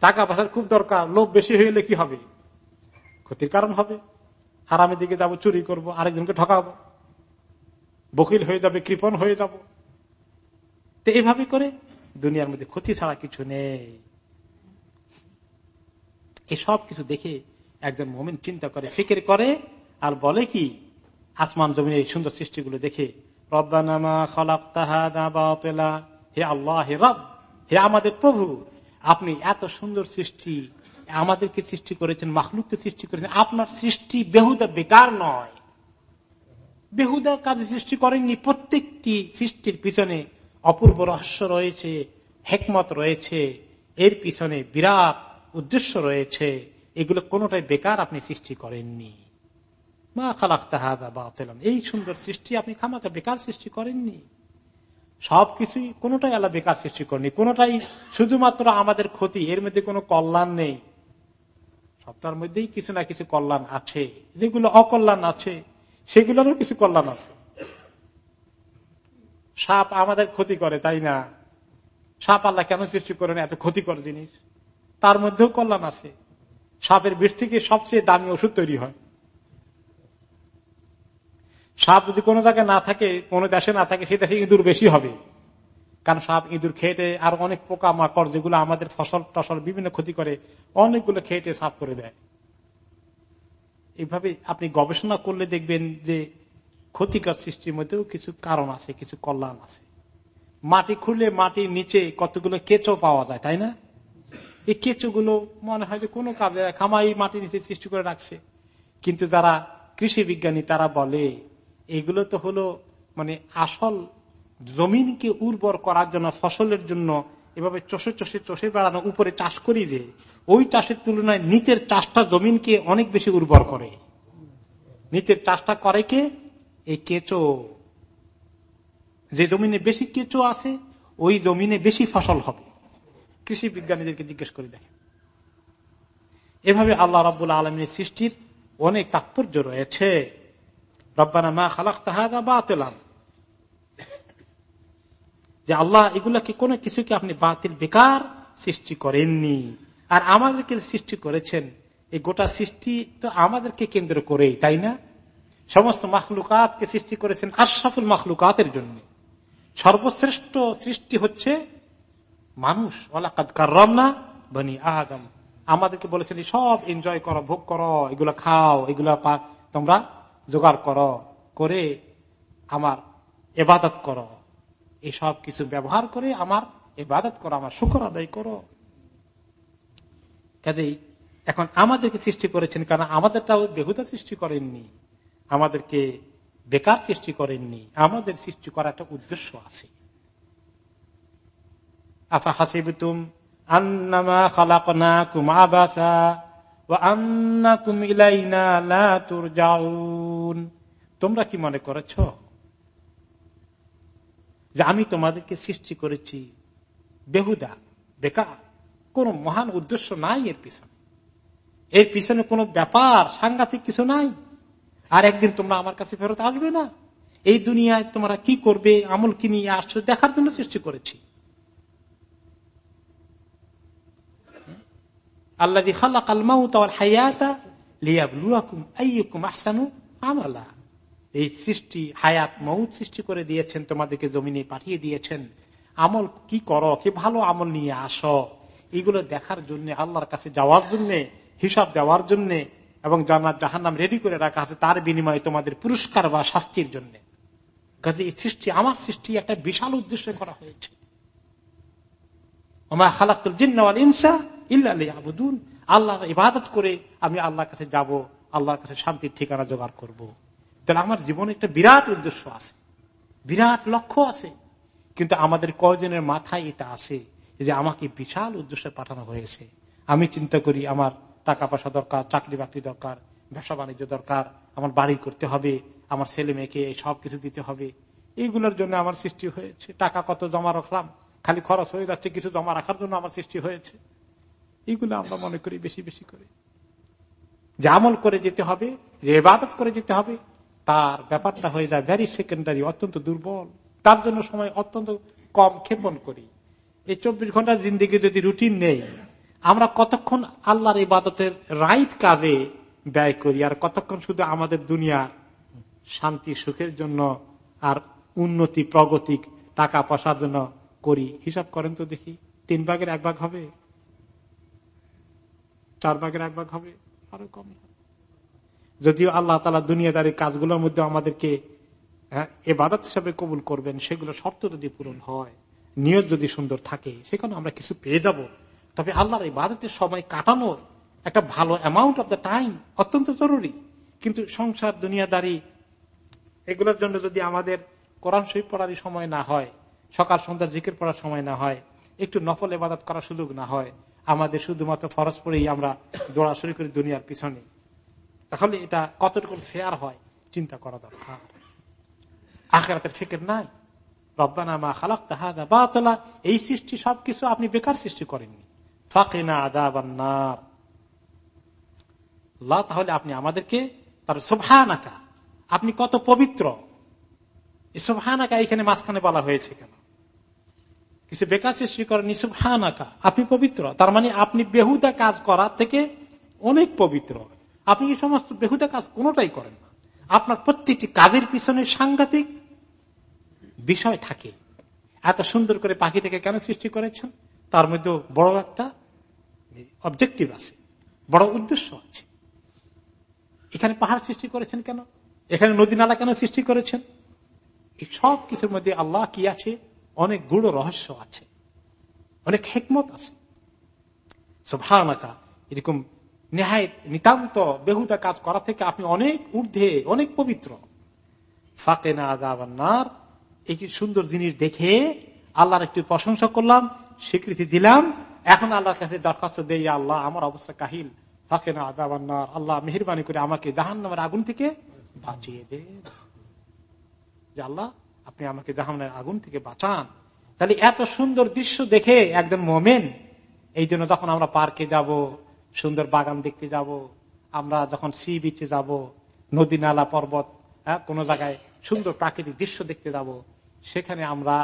টাকা পয়সার খুব দরকার, লোভ বেশি হইলে কি হবে? ক্ষতির কারণ হবে। হারামের দিকে যাব, চুরি করব, আরেকজনকে ঠকাবো। বকিল হয়ে যাবে কৃপন হয়ে যাব। তো এইভাবে করে দুনিয়ার মধ্যে ক্ষতি ছাড়া কিছু নেই। এই সব কিছু দেখে একজন মোমিন চিন্তা করে, ফিকির করে, আর বলে কি, আসমান জমিনের এই সুন্দর সৃষ্টিগুলো দেখে হে আল্লাহ হে রব, হে আমাদের প্রভু, আপনি এত সুন্দর সৃষ্টি, আমাদেরকে সৃষ্টি করেছেন মাহলুককে সৃষ্টি করেছেন, আপনার সৃষ্টি বেহুদা, বেকার নয়। বেহুদা কাজে সৃষ্টি করেননি, প্রত্যেকটি সৃষ্টির পিছনে অপূর্ব রহস্য রয়েছে, হেকমত রয়েছে, এর পিছনে বিরাট উদ্দেশ্য রয়েছে। এগুলো কোনটাই বেকার আপনি সৃষ্টি করেননি। মা খালাক তাহাদা বা এই সুন্দর সৃষ্টি আপনি খামাকা বেকার সৃষ্টি করেননি। সবকিছুই কোনটাই আল্লাহ বেকার সৃষ্টি করেনি কোনটাই শুধুমাত্র আমাদের ক্ষতি, এর মধ্যে কোনো কল্যাণ নেই। সবটার মধ্যেই কিছু না কিছু কল্যাণ আছে। যেগুলো অকল্যাণ আছে, সেগুলোরও কিছু কল্যাণ আছে। সাপ আমাদের ক্ষতি করে, তাই না? সাপ আল্লাহ কেন সৃষ্টি করেন? এত ক্ষতিকর জিনিস। তার মধ্যেও কল্যাণ আছে। সাপের বিষ থেকে সবচেয়ে দামি ওষুধ তৈরি হয়। সাপ যদি কোনো জায়গায় না থাকে, কোনো দেশে না থাকে, সেই দেশে ইঁদুর বেশি হবে। কারণ সাপ ইঁদুর খেয়েটে আর অনেক পোকা মাকড় যেগুলো আমাদের ফসল টসল বিভিন্ন ক্ষতি করে, অনেকগুলো খেয়েটে সাফ করে দেয়। এইভাবে আপনি গবেষণা করলে দেখবেন যে ক্ষতিকর সৃষ্টির মধ্যেও কিছু কারণ আছে, কিছু কল্যাণ আছে। মাটি খুললে মাটির নিচে কতগুলো কেঁচো পাওয়া যায়, তাই না? এই কেঁচো গুলো মনে হয় যে কোনো কাজে খামাই মাটির নিচে সৃষ্টি করে রাখছে। কিন্তু যারা কৃষি বিজ্ঞানী, তারা বলে, এগুলো তো হলো মানে আসল জমিনকে উর্বর করার জন্য, ফসলের জন্য, এভাবে চষে চষে চষে বেড়ানো, উপরে চাষ করি যে, ওই চাষের তুলনায় নিচের চাষটা জমিনকে অনেক বেশি উর্বর করে। নিচের চাষটা করে কে? এই কেঁচো। যে জমিনে বেশি কেঁচো আছে, ওই জমিনে বেশি ফসল হবে। কৃষি বিজ্ঞানীদেরকে জিজ্ঞেস করে দেখেন। এভাবে আল্লাহ রব্বুল আলমীর সৃষ্টির অনেক তাৎপর্য রয়েছে। রব্বানা মা খালাক তাহাদা বা তেলাম যে আল্লাহ এগুলাকে কোন কিছুকে আপনি বাতিল, বেকার সৃষ্টি করেননি। আর আমাদেরকে সৃষ্টি করেছেন, এই গোটা সৃষ্টি তো আমাদেরকে কেন্দ্র করেই, তাই না? সমস্ত মাখলুকাতকে সৃষ্টি করেছেন আশরাফুল মাখলুকাতের জন্য। সর্বশ্রেষ্ঠ সৃষ্টি হচ্ছে মানুষ ওলাকাদ বনি আদম। আমাদেরকে বলেছেন সব এনজয় করো, ভোগ করো, এগুলো খাও, এগুলো তোমরা জোগাড় করো, করে আমার এবাদত করো। এই সব কিছু ব্যবহার করে আমার এবাদত করো, আমার শুকর আদায় করো। কাজেই এখন আমাদেরকে সৃষ্টি করেছেন কারণ আমাদেরটাও বেহুদা সৃষ্টি করেননি। আমাদেরকে বেকার সৃষ্টি করেননি। আমাদের সৃষ্টি করার একটা উদ্দেশ্য আছে। তোমরা কি মনে করেছ যে আমি তোমাদেরকে সৃষ্টি করেছি? বেহুদা, বেকার, কোন মহান উদ্দেশ্য নাই এর পিছনে। এর পিছনে কোন ব্যাপার, সাংঘাতিক কিছু নাই। আর একদিন তোমরা আমার কাছে ফেরত আসবে না। এই দুনিয়ায় তোমরা কি করবে, আমল কি নিয়ে আসছো, দেখার জন্য সৃষ্টি করেছি। আল্লাহ এই সৃষ্টি, হায়াত মৌত সৃষ্টি করে দিয়েছেন, তোমাদেরকে জমিনে পাঠিয়ে দিয়েছেন। আমল কি করো? কি ভালো আমল নিয়ে এগুলো দেখার জন্য, আল্লাহর কাছে যাওয়ার জন্য, হিসাব দেওয়ার জন্য এবং জান্নাত, জাহান্নাম রেডি করে রাখা আছে, তার বিনিময়ে তোমাদের পুরস্কার বা শাস্তির জন্য। কাজে এই সৃষ্টি, আমার সৃষ্টি একটা বিশাল উদ্দেশ্য করা হয়েছে। আমার জিন্নাওয়াল ইনসা ইল্লা আবুদুন ইবাদত করে আমি আল্লাহর কাছে যাব, আল্লাহর কাছে শান্তির ঠিকানা জোগাড় করব। তাহলে আমার জীবনে একটা বিরাট উদ্দেশ্য আছে, বিরাট লক্ষ্য আছে। কিন্তু আমাদের কয়জনের মাথায় এটা আছে যে আমাকে বিশাল উদ্দেশ্যে পাঠানো হয়েছে। আমি চিন্তা করি আমার টাকা পয়সা দরকার চাকরি বাকরি দরকার ব্যবসা বাণিজ্য দরকার, আমার বাড়ি করতে হবে, আমার ছেলে মেয়েকে সব কিছু দিতে হবে। এইগুলোর জন্য আমার সৃষ্টি হয়েছে। টাকা কত জমা রাখলাম, খালি খরচ হয়ে যাচ্ছে, কিছু জমা রাখার জন্য আমার সৃষ্টি হয়েছে। এইগুলো আমরা মনে করি বেশি বেশি করে। যে আমল করে যেতে হবে, যে এবাদত করে যেতে হবে, তার ব্যাপারটা হয়ে যায় ভ্যারি সেকেন্ডারি অত্যন্ত দুর্বল। তার জন্য সময় অত্যন্ত কম ক্ষেপণ করি। এই চব্বিশ ঘণ্টার জিন্দিগি যদি রুটিন নেই, আমরা কতক্ষণ আল্লাহর ইবাদতের রাইট কাজে ব্যয় করি, আর কতক্ষণ শুধু আমাদের দুনিয়ার শান্তি, সুখের জন্য আর উন্নতি, প্রগতি টাকা পয়সার জন্য করি? হিসাব করেন তো দেখি, তিন ভাগের এক ভাগ হবে? চার ভাগের এক ভাগ হবে আরও কম। যদিও আল্লাহ তালা দুনিয়াদারির কাজগুলোর মধ্যে আমাদেরকে হ্যাঁ, এবাদত হিসাবে কবুল করবেন সেগুলো শর্ত যদি পূরণ হয় নিয়ত যদি সুন্দর থাকে সেখানে আমরা কিছু পেয়ে যাব। তবে আল্লাহর ইবাদতের সময় কাটানোর একটা ভালো অ্যামাউন্ট অব দ্য টাইম অত্যন্ত জরুরি। কিন্তু সংসার দুনিয়াদারি এগুলোর জন্য যদি আমাদের কোরআন শরীফ পড়ারই সময় না হয় সকাল সন্ধ্যা জিকের পড়ার সময় না হয় একটু নফল এবাদত করার সুযোগ না হয় আমাদের শুধুমাত্র ফরজ পড়েই আমরা দৌড়াশড়ি করি দুনিয়ার পিছনে। তাহলে এটা কতটুকু ফেয়ার হয়? চিন্তা করা দরকার। আখেরাতের ফিকের নাই। রব্বানা মা খালাক তাহাদা বা এই সৃষ্টি সবকিছু আপনি বেকার সৃষ্টি করেননি। ফাঁকিনা আদা বান্নার তাহলে আপনি আমাদেরকে তার সোভানাকা আপনি কত পবিত্র। সোভানাকা এখানে মাঝখানে বলা হয়েছে কেন? কিছু বেকার সৃষ্টি করেন সোভানাকা আপনি পবিত্র। তার মানে আপনি বেহুদা কাজ করার থেকে অনেক পবিত্র। আপনি এই সমস্ত বেহুদা কাজ কোনটাই করেন না। আপনার প্রত্যেকটি কাজের পিছনে সাংঘাতিক বিষয় থাকে। এত সুন্দর করে পাখিটাকে কেন সৃষ্টি করেছেন? তার মধ্যে বড় একটা অবজেক্টিভ আছে। বড় উদ্দেশ্য আছে। এখানে পাহাড় সৃষ্টি করেছেন কেন? এখানে নদী নালা কেন সৃষ্টি করেছেন? এই সব কিছুর মধ্যে আল্লাহ কি আছে? অনেক গুড় রহস্য আছে। অনেক হেকমত আছে। এরকম নেহায় নিতান্ত বেহুদা কাজ করা থেকে আপনি অনেক ঊর্ধ্বে, অনেক পবিত্র। ফাঁকে না এই সুন্দর জিনিস দেখে আল্লাহর একটু প্রশংসা করলাম, স্বীকৃতি দিলাম। এখন আল্লাহর কাছে দরখাস্ত দেই আল্লাহ, আমার অবস্থা কাহিল। ফাঁকে না আদাবার আল্লাহ মেহরবানি করে আমাকে জাহান নামের আগুন থেকে বাঁচিয়ে দে। আল্লাহ আপনি আমাকে জাহানের আগুন থেকে বাঁচান। তাহলে এত সুন্দর দৃশ্য দেখে একজন মোমেন, এই জন্য যখন আমরা পার্কে যাব, সুন্দর বাগান দেখতে যাব, আমরা যখন সি বিচে যাব, নদী নালা পর্বত হ্যাঁ কোন জায়গায় সুন্দর প্রাকৃতিক দৃশ্য দেখতে যাব, সেখানে আমরা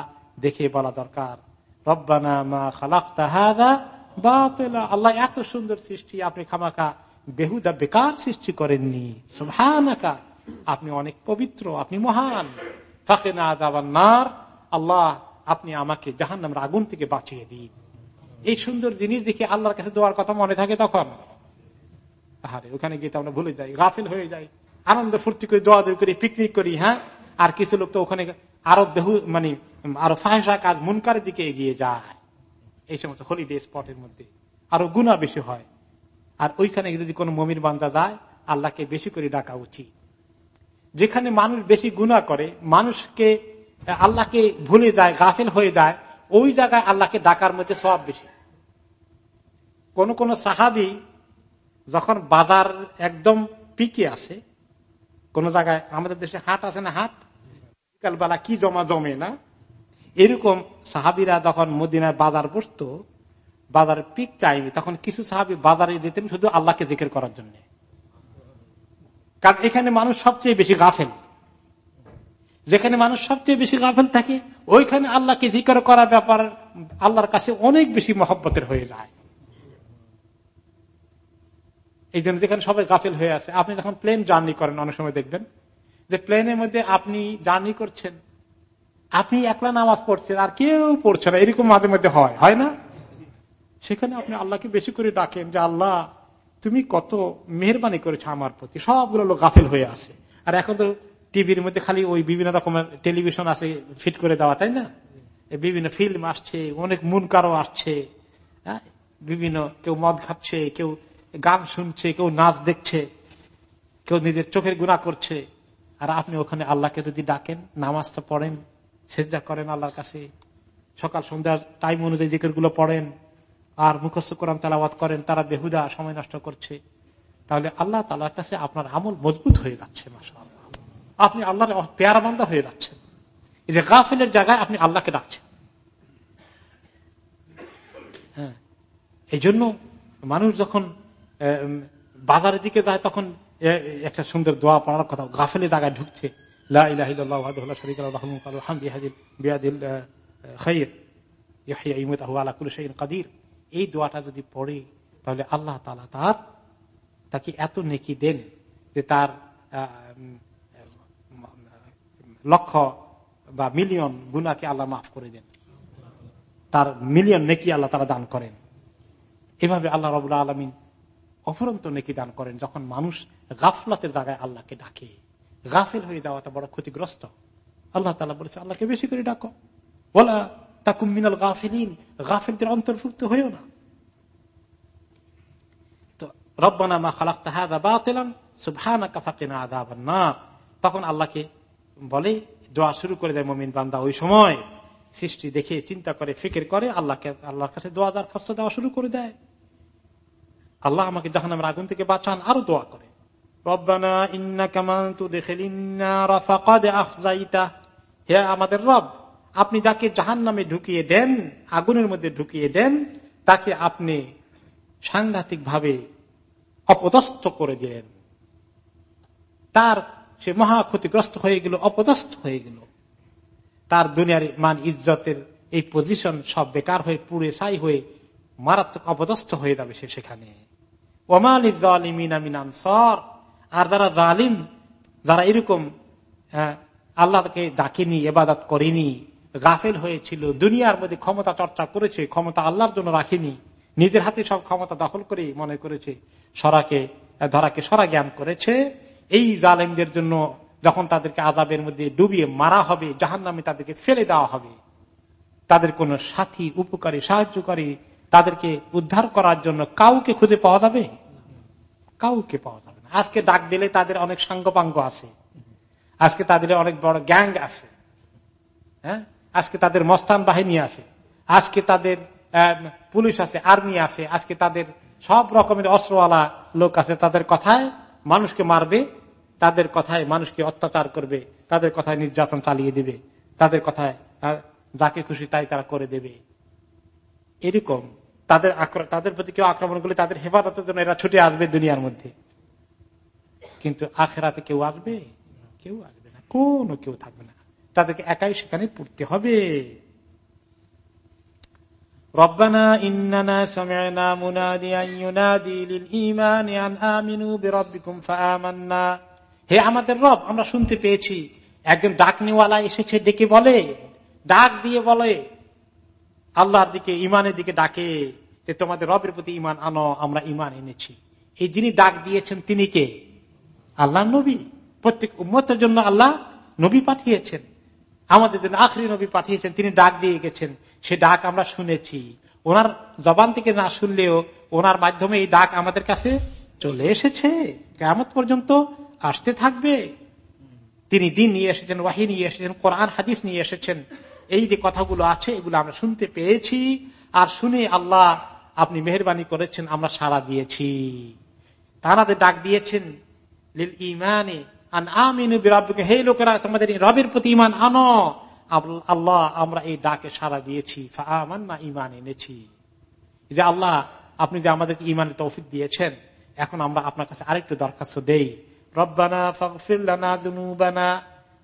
দেখে বলা দরকার, রব্বানা মা খালাক আল্লাহ এত সুন্দর সৃষ্টি, আপনি খামাখা বেহুদা, বেকার সৃষ্টি করেননি। সুভানাকা আপনি অনেক পবিত্র, আপনি মহান। নার, আল্লাহ আপনি আমাকে জাহান নামের আগুন থেকে বাঁচিয়ে দিন। এই সুন্দর জিনিস দেখে আল্লাহর কাছে দেওয়ার কথা মনে থাকে তখন। আহারে, ওখানে গিয়ে আমরা ভুলে যাই, গাফিল হয়ে যাই, আনন্দ ফুর্তি করে, দোয়া দোয়া করি, পিকনিক করি হ্যাঁ? আর কিছু লোক তো ওখানে আরও বেহু মানে আরও ফাহেসা কাজ, মুনকারের দিকে এগিয়ে যায়। এই সমস্ত হলিডে স্পটের মধ্যে। আরও গুণা বেশি হয়। আর ওইখানে যদি কোনো মমির বান্দা যায়, আল্লাহকে বেশি করে ডাকা উচিত। যেখানে মানুষ বেশি গুণা করে, মানুষকে আল্লাহকে ভুলে যায়, গাফিল হয়ে যায়, ওই জায়গায় আল্লাহকে ডাকার মধ্যে সব বেশি। কোন কোন সাহাবি যখন বাজার একদম পিকে আছে, কোন জায়গায়, আমাদের দেশে হাট আছে না হাট? বিকালবেলা কি জমা জমে না? এরকম সাহাবিরা যখন মদিনায় বাজার বসত বাজারের পিক টাইমে, তখন কিছু সাহাবি বাজারে যেতেন শুধু আল্লাহকে জিকের করার জন্য। কারণ এখানে মানুষ সবচেয়ে বেশি গাফেল। যেখানে মানুষ সবচেয়ে বেশি গাফেল থাকে, ওইখানে আল্লাহকে জিকার করার ব্যাপার আল্লাহর কাছে অনেক বেশি মহব্বতের হয়ে যায়। এই জন্য যেখানে সবাই গাফেল হয়ে আছে। আপনি যখন প্লেন জার্নি করেন, অনেক সময় দেখবেন যে প্লেনের মধ্যে আপনি জার্নি করছেন, আপনি একলা নামাজ পড়ছেন, আর কেউ পড়ছে না, এরকম মাঝে মধ্যে হয়। হয় না? সেখানে আপনি আল্লাহকে বেশি করে ডাকেন যে, আল্লাহ তুমি কত মেহরবানি করেছ আমার প্রতি? সবগুলো লোক গাফেল হয়ে আছে। আর এখন তো টিভির মধ্যে খালি ওই বিভিন্ন রকমের টেলিভিশন আছে ফিট করে দেওয়া, তাই না? বিভিন্ন ফিল্ম আসছে, অনেক মুনকারও আসছে হ্যাঁ? বিভিন্ন কেউ মদ খাচ্ছে, কেউ গান শুনছে, কেউ নাচ দেখছে, কেউ নিজের চোখের গুণা করছে। আর আপনি ওখানে আল্লাহকে যদি ডাকেন, নামাজটা পড়েন, সেজদা করেন আল্লাহর কাছে, সকাল সন্ধ্যার টাইম অনুযায়ী জিকেরগুলো পড়েন আর মুখস্থ কোরআন তালাবাদ করেন, তারা বেহুদা, সময় নষ্ট করছে। তাহলে আল্লাহ তালার কাছে আপনার আমল মজবুত হয়ে যাচ্ছে মাসা আপনি আল্লাহর পেয়ারা বান্ধা হয়ে যাচ্ছেন। এই যে গাফিলের জায়গায় আপনি আল্লাহকে ডাকছেন। হ্যাঁ। এই জন্য মানুষ যখন বাজারের দিকে যায়, তখন একটা সুন্দর দোয়া পড়ার কথা, গাফেলের জায়গায় ঢুকছে। কাদির। এই দোয়াটা যদি পড়ে, তাহলে আল্লাহ তালা তার, তাকে এত নেকি দেন যে তার লক্ষ বা মিলিয়ন গুনাকে আল্লাহ মাফ করে দেন। তার মিলিয়ন নেকি আল্লাহ তারা দান করেন। এভাবে আল্লাহ রবুল্লা আলমিন অফরন্ত নেকি দান করেন, যখন মানুষ গাফলাতের জায়গায় আল্লাহকে ডাকে। গাফেল হয়ে যাওয়াটা বড় ক্ষতিগ্রস্ত। আল্লাহ তালা বলেছে, আল্লাহকে বেশি করে ডাকো। বলা গাফিলিন গাফিলদের অন্তর্ভুক্ত হয়েও না তো রব্বানা মা খালাক তাহাদা কাফাকিনা তখন আল্লাহকে বলে, দোয়া শুরু করে দেয় মমিন বান্দা ওই সময়। সৃষ্টি দেখে চিন্তা করে, ফিকির করে, আল্লাহকে, আল্লাহর কাছে দোয়া দার খরচ দেওয়া শুরু করে দেয়। আল্লাহ আমাকে যখন আমার আগুন থেকে বাঁচান, আরও দোয়া করে। রব্বানা ইন্না কামান তু দেখে আমাদের রব আপনি যাকে জাহান নামে ঢুকিয়ে দেন, আগুনের মধ্যে ঢুকিয়ে দেন, তাকে আপনি সাংঘাতিক ভাবে অপদস্থ করে দিলেন। তার সে মহা ক্ষতিগ্রস্ত হয়ে গেল, অপদস্থ হয়ে গেল। তার দুনিয়ার মান ইজ্জতের এই পজিশন সব বেকার হয়ে, পুড়ে সাই হয়ে মারাত্মক অপদস্থ হয়ে যাবে সে সেখানে। ওমাল ইমিন আনসর। আর যারা জালিম, যারা এরকম আল্লাহকে ডাকেনি এবাদত করেনি গাফেল হয়েছিল, দুনিয়ার মধ্যে ক্ষমতা চর্চা করেছে, ক্ষমতা আল্লাহর জন্য রাখেনি, নিজের হাতে সব ক্ষমতা দখল করে মনে করেছে, সরাকে, ধরাকে সরা জ্ঞান করেছে। এই জালেমদের জন্য যখন তাদেরকে আজাবের মধ্যে ডুবিয়ে মারা হবে জাহান নামে তাদেরকে ফেলে দেওয়া হবে, তাদের কোন সাথী, উপকারী, সাহায্যকারী তাদেরকে উদ্ধার করার জন্য কাউকে খুঁজে পাওয়া যাবে? কাউকে পাওয়া যাবে না। আজকে ডাক দিলে তাদের অনেক সাঙ্গপাঙ্গ আছে, আজকে তাদের অনেক বড় গ্যাং আছে হ্যাঁ? আজকে তাদের মস্তান বাহিনী আছে, আজকে তাদের পুলিশ আছে, আর্মি আছে, আজকে তাদের সব রকমের অস্ত্রওয়ালা লোক আছে, তাদের কথায় মানুষকে মারবে, তাদের কথায় মানুষকে অত্যাচার করবে, তাদের কথায় নির্যাতন চালিয়ে দিবে, তাদের কথায় যাকে খুশি তাই তারা করে দেবে। এরকম তাদের তাদের প্রতি কেউ আক্রমণ করলে তাদের হেফাজতের জন্য এরা ছুটে আসবে দুনিয়ার মধ্যে। কিন্তু আখেরাতে কেউ আসবে? কেউ আসবে না। কোনো কেউ থাকবে না। তাদেরকে একাই সেখানে পড়তে হবে। হে আমাদের রব, আমরা শুনতে পেয়েছি, একজন ডাকনিওয়ালা এসেছে ডেকে বলে, ডাক দিয়ে বলে, আল্লাহর দিকে ইমানের দিকে ডাকে যে তোমাদের রবের প্রতি ইমান আনো, আমরা ইমান এনেছি। এই যিনি ডাক দিয়েছেন, তিনি কে? আল্লাহ নবী। প্রত্যেক উম্মতের জন্য আল্লাহ নবী পাঠিয়েছেন। আমাদের জন্য আখরি নবী পাঠিয়েছেন, তিনি ডাক দিয়ে গেছেন, সে ডাক আমরা শুনেছি। ওনার জবান থেকে না শুনলেও ওনার মাধ্যমে এই ডাক আমাদের কাছে চলে এসেছে। কেমন পর্যন্ত আসতে থাকবে। তিনি দিন নিয়ে এসেছেন, ওয়াহি নিয়ে এসেছেন, কোরআন, হাদিস নিয়ে এসেছেন। এই যে কথাগুলো আছে, এগুলো আমরা শুনতে পেয়েছি। আর শুনে আল্লাহ আপনি মেহরবানি করেছেন, আমরা সাড়া দিয়েছি। তারাদের ডাক দিয়েছেন, লিল ইমানে হে লোকেরা, তোমাদের রবের প্রতি ইমান আনো। আল্লাহ, আমরা এই ডাকে সাড়া দিয়েছি। ইমান এনেছি। যে আল্লাহ, আপনি যে আমাদেরকে ইমানের তৌফিক দিয়েছেন, এখন আমরা আপনার কাছে আরেকটু দরখাস্ত দেই। রব্বানা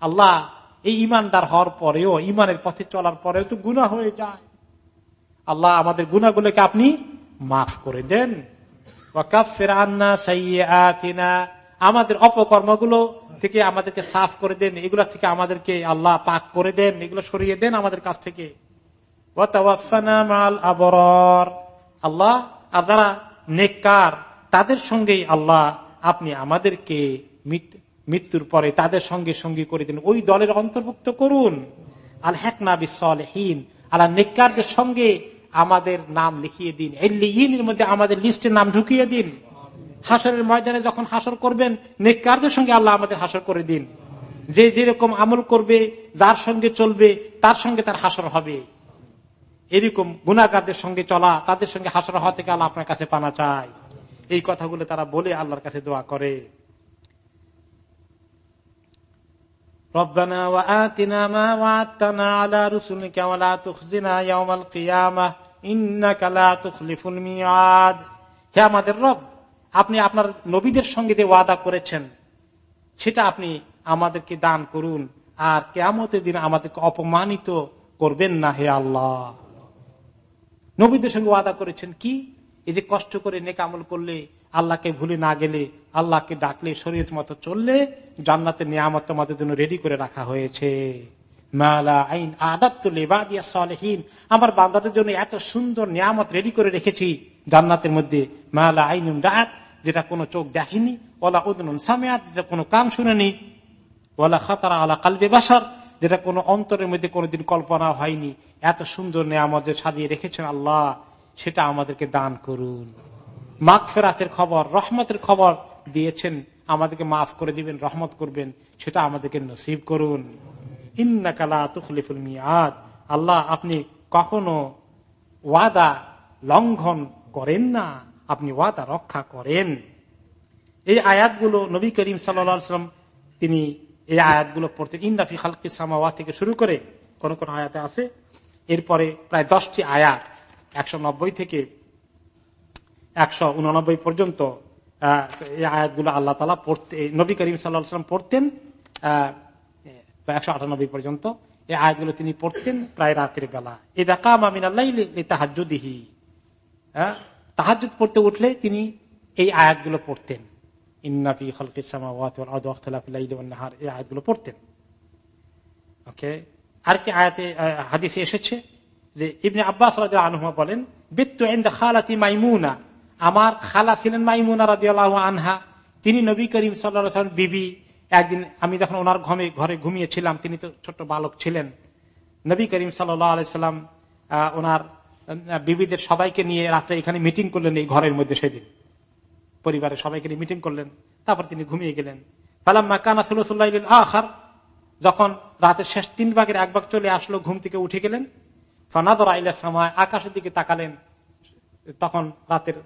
আল্লাহ, এই ইমানদার হওয়ার পরেও ইমানের পথে চলার পরেও তো গুণা হয়ে যায়। আল্লাহ, আমাদের গুণাগুলোকে আপনি মাফ করে দেন। আমাদের অপকর্মগুলো থেকে আমাদেরকে সাফ করে দেন, এগুলো থেকে আমাদেরকে আল্লাহ পাক করে দেন, এগুলো সরিয়ে দেন আমাদের কাছ থেকে। আল্লাহ, আর যারা নেককার, তাদের সঙ্গেই আল্লাহ আপনি আমাদেরকে মৃত্যুর পরে তাদের সঙ্গে সঙ্গী করে দিন। ওই দলের অন্তর্ভুক্ত করুন। আল হ্যাকনা বিসহীন আল্লাহ নেককারদের সঙ্গে আমাদের নাম লিখিয়ে দিন। এর মধ্যে আমাদের লিস্টের নাম ঢুকিয়ে দিন। হাসরের ময়দানে যখন হাসর করবেন নেককারদের সঙ্গে আল্লাহ আমাদের হাসর করে দিন যে যেরকম আমল করবে যার সঙ্গে চলবে তার সঙ্গে তার হাসর হবে এরকম গুণাগারদের সঙ্গে চলা তাদের সঙ্গে হাসর হওয়া থেকে আল্লাহ আপনার কাছে পানা চায় এই কথাগুলো তারা বলে আল্লাহর কাছে দোয়া করে ربنا وآتنا ما وعدتنا على رسلك ولا تخزنا يوم القيامة إنك لا تخلف الميعاد হে আমাদের রব আপনি আপনার নবীদের সঙ্গে যে ওয়াদা করেছেন, সেটা আপনি আমাদেরকে দান করুন, আর কেমতের দিন আমাদেরকে অপমানিত করবেন না হে আল্লাহ। নবীদের সঙ্গে ওয়াদা করেছেন কি? এই যে কষ্ট করে নেক আমল করলে, আল্লাহকে ভুলে না গেলে, আল্লাহকে ডাকলে শরীর মতো চললে, জান্নাতের নিয়ামত তোমাদের জন্য রেডি করে রাখা হয়েছে। আমার বান্দাদের জন্য এত সুন্দর নিয়ামত রেডি করে রেখেছি। জান্নাতের মধ্যে মালা আইন রাত যেটা কোনো চোখ দেখেনি ওলা উদনুন সামিয়াত যেটা কোনো কান শুনেনি ওলা খাতারা আলা কালবে বাসার যেটা কোনো অন্তরের মধ্যে কোনোদিন কল্পনা হয়নি। এত সুন্দর নিয়ামত যে সাজিয়ে রেখেছেন আল্লাহ, সেটা আমাদেরকে দান করুন। মাঘ ফেরাতের খবর, রহমতের খবর দিয়েছেন। আমাদেরকে মাফ করে দিবেন, রহমত করবেন, সেটা আমাদেরকে নসিব করুন। মিয়াদ। আল্লাহ, আপনি কখনো ওয়াদা লঙ্ঘন করেন না, আপনি ওয়াদা রক্ষা করেন। এই আয়াতগুলো নবী করিম সাল্লাম তিনি এই আয়াতগুলো পড়তেন ইন্দাফি খালকি সামাওয়া থেকে শুরু করে কোন কোন আয়াতে আছে। এরপরে প্রায় দশটি আয়াত, একশো নব্বই থেকে একশো উননব্বই পর্যন্ত এই আয়াতগুলো আল্লাহ তালা পড়তে, নবী করিম সাল্লাম পড়তেন একশো আটানব্বই পর্যন্ত। এই আয়াতগুলো তিনি পড়তেন প্রায় রাতের বেলা। এই দেখা তাহাজুদিহি তাহাজুদ পড়তে উঠলে তিনি এই আয়াতগুলো পড়তেন। ইন্নাফি এই আয়াতগুলো পড়তেন। ওকে আর কি আয়াতে হাদিসে এসেছে যে ইবনে আব্বাস আনহুমা বলেন, বিত্তু খালাতি মাইমুনা। আমার খালা ছিলেন মাইমুনা রাজি আনহা। তিনি নবী করিম সাল্লাম বিবি। একদিন আমি যখন ওনার ঘরে ঘরে ঘুমিয়েছিলাম, তিনি তো ছোট্ট বালক ছিলেন, নবী করিম সাল্লাম ওনার বিবিদের সবাইকে নিয়ে রাত্রে এখানে মিটিং করলেন এই ঘরের মধ্যে সেদিন। পরিবারের সবাইকে নিয়ে মিটিং করলেন, তারপর তিনি ঘুমিয়ে গেলেন। ফালাম্মা কানা সুল্লাহ আখার, যখন রাতের শেষ তিন ভাগের এক ভাগ চলে আসলো, ঘুম থেকে উঠে গেলেন, ফানাদর আইলা সময় আকাশের দিকে তাকালেন। তখন রাতের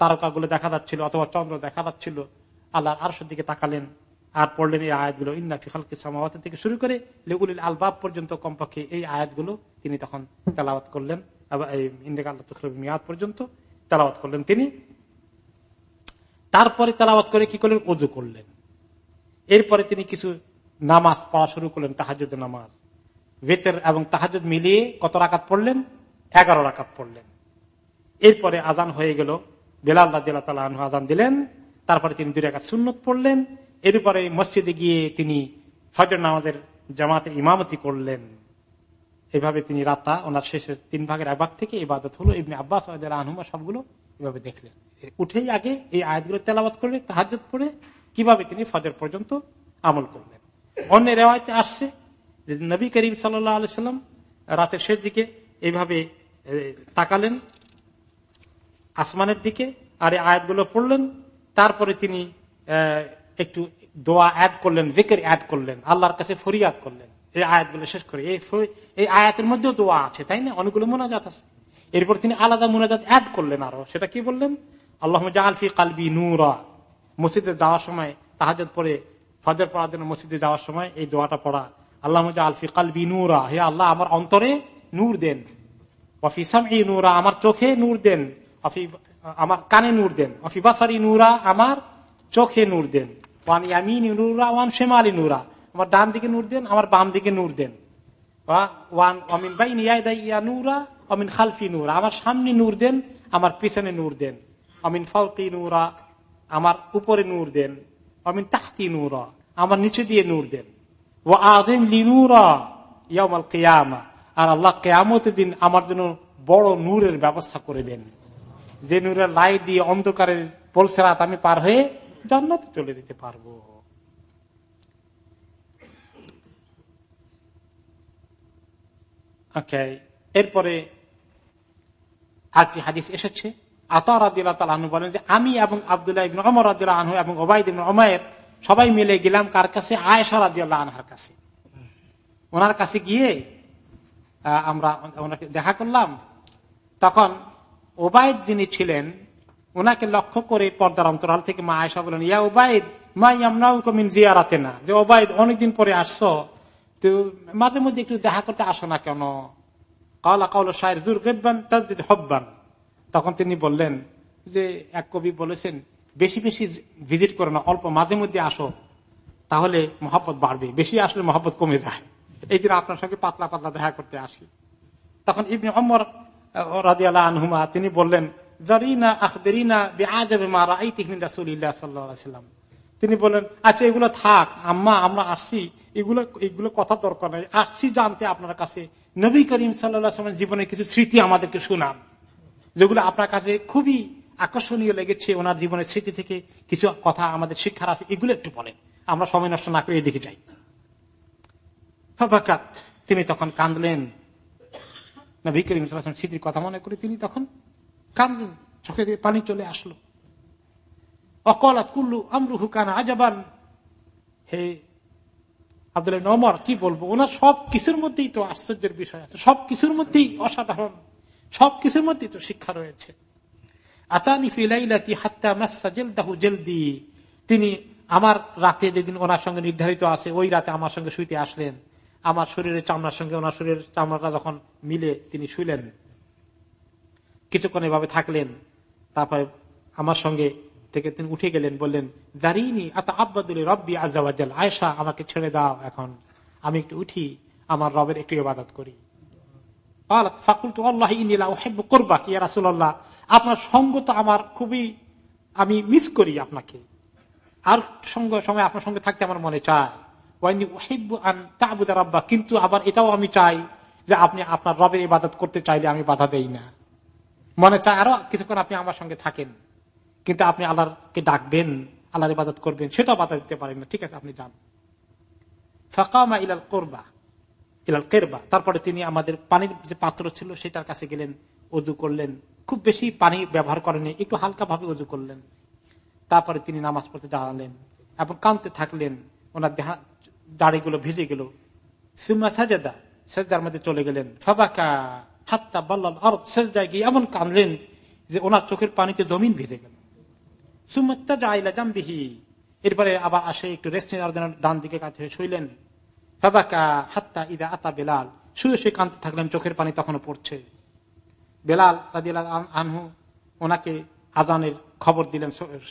তারকাগুলো দেখা যাচ্ছিল, অথবা চন্দ্র দেখা যাচ্ছিল, আল্লাহর আরশের দিকে তাকালেন। আর পড়লেন এই আয়াতগুলো, ইন্না ফিখালকে সামাওয়াত থেকে শুরু করে লেগুলিল আলবাব পর্যন্ত কমপক্ষে এই আয়াতগুলো তিনি তখন তেলাওয়াত করলেন মিয়াদ পর্যন্ত তেলাওয়াত করলেন তিনি। তারপরে তেলাওয়াত করে কি করলেন? অজু করলেন। এরপরে তিনি কিছু নামাজ পড়া শুরু করলেন তাহাজুদ নামাজ। বেতের এবং তাহাজুদ মিলিয়ে কত রাকাত পড়লেন? এগারো রাকাত পড়লেন। এরপরে আজান হয়ে গেল, বেলাল রাজিয়াল আজান দিলেন, তারপরে তিনি দুই রাকাত সুন্নত পড়লেন এরপরে মসজিদে গিয়ে তিনি ফজর নামাজের জামাতের ইমামতি করলেন। এভাবে তিনি রাতা ওনার শেষের তিন ভাগের এক ভাগ থেকে ইবাদত হলো। এমনি আব্বাস আনহুমা সবগুলো এভাবে দেখলেন। উঠেই আগে এই আয়াতগুলো তেলাবাদ করলে তাহাজ পড়ে কীভাবে তিনি ফজর পর্যন্ত আমল করলেন। অন্য রেওয়ায়তে আসছে যে নবী করিম সাল্লাম রাতের শেষ দিকে এইভাবে তাকালেন আসমানের দিকে আর এই আয়াতগুলো পড়লেন। তারপরে তিনি একটু দোয়া অ্যাড করলেন ভেকের অ্যাড করলেন, আল্লাহর কাছে ফরিয়াদ করলেন। এই আয়াতগুলো শেষ করে, এই আয়াতের মধ্যেও দোয়া আছে, তাই না? অনেকগুলো মোনাজাত আছে। এরপর তিনি আলাদা মোনাজাত অ্যাড করলেন আরও। সেটা কি বললেন? আল্লাহ আলফি কালবি নুরা। মসজিদে যাওয়ার সময় তাহাজ পরে ফজর পড়ার জন্য মসজিদে যাওয়ার সময় এই দোয়াটা পড়া। আল্লাহ আলফি কালবি নুরা। হে আল্লাহ, আমার অন্তরে নূর দেন। অফিসাম আমার চোখে নূর দেন। আমার কানে নূর দেন। অফিবাসারি নুরা, আমার চোখে নূর দেন। ওয়ান ইয়ামিন নুরা ওয়ান শেমালি নুরা। আমার ডান দিকে নূর দেন, আমার বাম দিকে নূর দেন। ওয়ান বাই ইয়া নুরা অমিন খালফি নুরা। আমার সামনে নূর দেন, আমার পিছনে নূর দেন। অমিন ফালকি নুরা, আমার উপরে নূর দেন। অমিন তাহতি নুরা, আমার নিচে দিয়ে নূর দেন। ও আদিম লিনুরা ইয়ামাল কেয়ামা। আর আল্লাহ কেয়ামতের দিন আমার জন্য বড় নূরের ব্যবস্থা করে দেন। যে নূরের লাইট দিয়ে অন্ধকারের পলসেরাত আমি পার হয়ে জান্নাতে চলে যেতে পারব। এরপরে আরেকটি হাদিস এসেছে। আতার আনহু বলেন যে, আমি এবং আবদুল্লাহ ইবিন অমর রাদিল্লাহ আনহু এবং ওবায়দ ইবিন অমায়ের সবাই মিলে গেলাম কার কাছে? আয়েশা রাদিয়াল্লাহ আনহার কাছে। ওনার কাছে গিয়ে আমরা ওনাকে দেখা করলাম। তখন ওবায়দ যিনি ছিলেন ওনাকে লক্ষ্য করে পর্দার অন্তরাল থেকে মা আয়সা বলেন ইয়া ওবায়দ মা ইয়ামনাউকমিন জিয়ারাতে না যে ওবায়দ অনেকদিন পরে আসছো, তো মাঝে মধ্যে একটু দেখা করতে আসো না কেন? কালা কাউল শায়ের জুর গেব্বান তাজদিদ হব্বান। তখন তিনি বললেন যে, এক কবি বলেছেন, বেশি বেশি ভিজিট করো না, অল্প মাঝে মধ্যে আসো, তাহলে মহব্বত বাড়বে। বেশি আসলে মহব্বত কমে যায়। এই জন্য আপনার সঙ্গে পাতলা পাতলা দেখা করতে আসি। তখন ইবনে অমর রাজিয়াল আনহুমা, তিনি বললেন তিনি বলেন আচ্ছা এগুলো থাক, আম্মা, আমরা আসছি। এগুলো এগুলো কথা দরকার নাই। আসছি জানতে আপনার কাছে। নবী করিম সাল্লামের জীবনের কিছু স্মৃতি আমাদেরকে শুনান, যেগুলো আপনার কাছে খুবই আকর্ষণীয় লেগেছে, ওনার জীবনের স্মৃতি থেকে কিছু কথা আমাদের শিক্ষার আছে, এগুলো একটু বলেন। আমরা সময় নষ্ট না করে এদিকে যাই। তিনি তখন কাঁদলেন। নবী করিম স্মৃতির কথা মনে করে তিনি তখন কান্দলেন চোখে দিয়ে পানি চলে আসলো। অকলা কুল্লু আমরু হুকানা আজাবান। হে আব্দুল নমর কি বলব? ওনার সব কিছুর মধ্যেই তো আশ্চর্যের বিষয় আছে। সব কিছুর মধ্যেই অসাধারণ। সব কিছুর মধ্যেই তো শিক্ষা রয়েছে। তিনি আমার রাতে যেদিন ওনার সঙ্গে নির্ধারিত আছে, ওই রাতে আমার সঙ্গে শুইতে আসলেন। আমার শরীরের চামড়ার সঙ্গে ওনার শরীরের চামড়াটা যখন মিলে তিনি শুইলেন। কিছুক্ষণ এভাবে থাকলেন। তারপরে আমার সঙ্গে থেকে তিনি উঠে গেলেন, বললেন দাঁড়িয়ে আতা আব্বাদুল রব্বি আজাল আয়সা আমাকে ছেড়ে দাও এখন। আমি একটু উঠি, আমার রবের একটু ইবাদত করি। আপনার সঙ্গ তো আমার খুবই, আমি মিস করি আপনাকে। আর সঙ্গে, সময় আপনার সঙ্গে থাকতে আমার মনে চায়। কিন্তু আবার এটাও আমি চাই যে আপনি আপনার রবের ইবাদত করতে চাইলে আমি বাধা দেই না। মনে চায় আরও কিছুক্ষণ আপনি আমার সঙ্গে থাকেন। কিন্তু আপনি আল্লাহকে ডাকবেন, আল্লাহর ইবাদত করবেন, সেটাও বাধা দিতে পারেন না। ঠিক আছে, আপনি যান। ফাঁকামা ইলাল করবা, ইলাল কেরবা। তারপরে তিনি আমাদের পানির যে পাত্র ছিল, সেটার কাছে গেলেন, উজু করলেন। খুব বেশি পানি ব্যবহার করেনি একটু হালকা ভাবে উজু করলেন। তারপরে তিনি নামাজ পড়তে দাঁড়ালেন এবং কানতে থাকলেন। ওনার দেহা, দাড়িগুলো ভিজে গেল। সুমা সাজেদা, সেজদার মধ্যে চলে গেলেন। ফাবাকা হাত্তা বাল্লাল আর সেজদায় গিয়ে এমন কানলেন যে ওনার চোখের পানিতে জমিন ভিজে গেল। সুমত্তা জাইলা জাম্বিহি। এরপরে আবার আসে একটু রেস্ট ডান দিকে কাছে হয়ে শুইলেন। ফাবাকা হাত্তা ইদা আতা বেলাল। শুয়ে শুয়ে কানতে থাকলেন, চোখের পানি তখনও পড়ছে। বেলাল আনহু ওনাকে আজানের খবর দিলেন।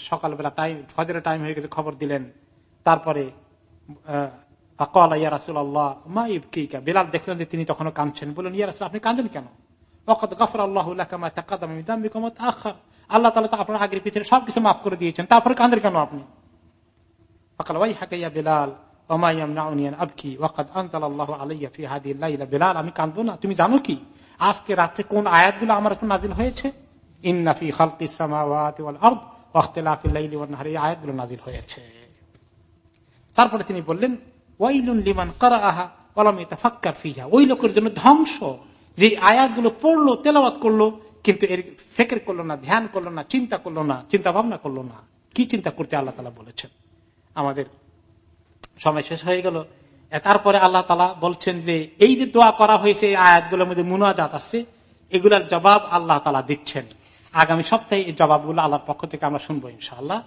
সকালবেলা টাইম, ফজরের টাইম হয়ে গেছে, খবর দিলেন। তারপরে বেলাল দেখলেন যে তিনি তখনও কাঁদছেন। বললেন, ইয়া রাসুল, আপনি কাঁদেন কেন? আমি কাঁদবো না। তুমি জানো কি? আজকে রাত্রে কোন আয়াতগুলো আমার উপর নাজিল হয়েছে? ইন্নাফি আয়াতগুলো নাজিল হয়েছে। তারপরে তিনি বললেন ওয়াইলুন করা আহা ফাক্কার ফিহা। ওই লোকের জন্য ধ্বংস। যে আয়াতগুলো পড়ল তেলাবাত করল, কিন্তু এর ফেকের করল না, ধ্যান করল না, চিন্তা করল না, চিন্তা ভাবনা করল না। কি চিন্তা করতে আল্লাহ তালা বলেছেন? আমাদের সময় শেষ হয়ে গেল। তারপরে আল্লাহ তালা বলছেন যে, এই যে দোয়া করা হয়েছে, এই আয়াতগুলোর মধ্যে মুনাজাত আছে, এগুলার জবাব আল্লাহ তালা দিচ্ছেন। আগামী সপ্তাহে এই জবাবগুলো আল্লাহর পক্ষ থেকে আমরা শুনব ইনশাআল্লাহ।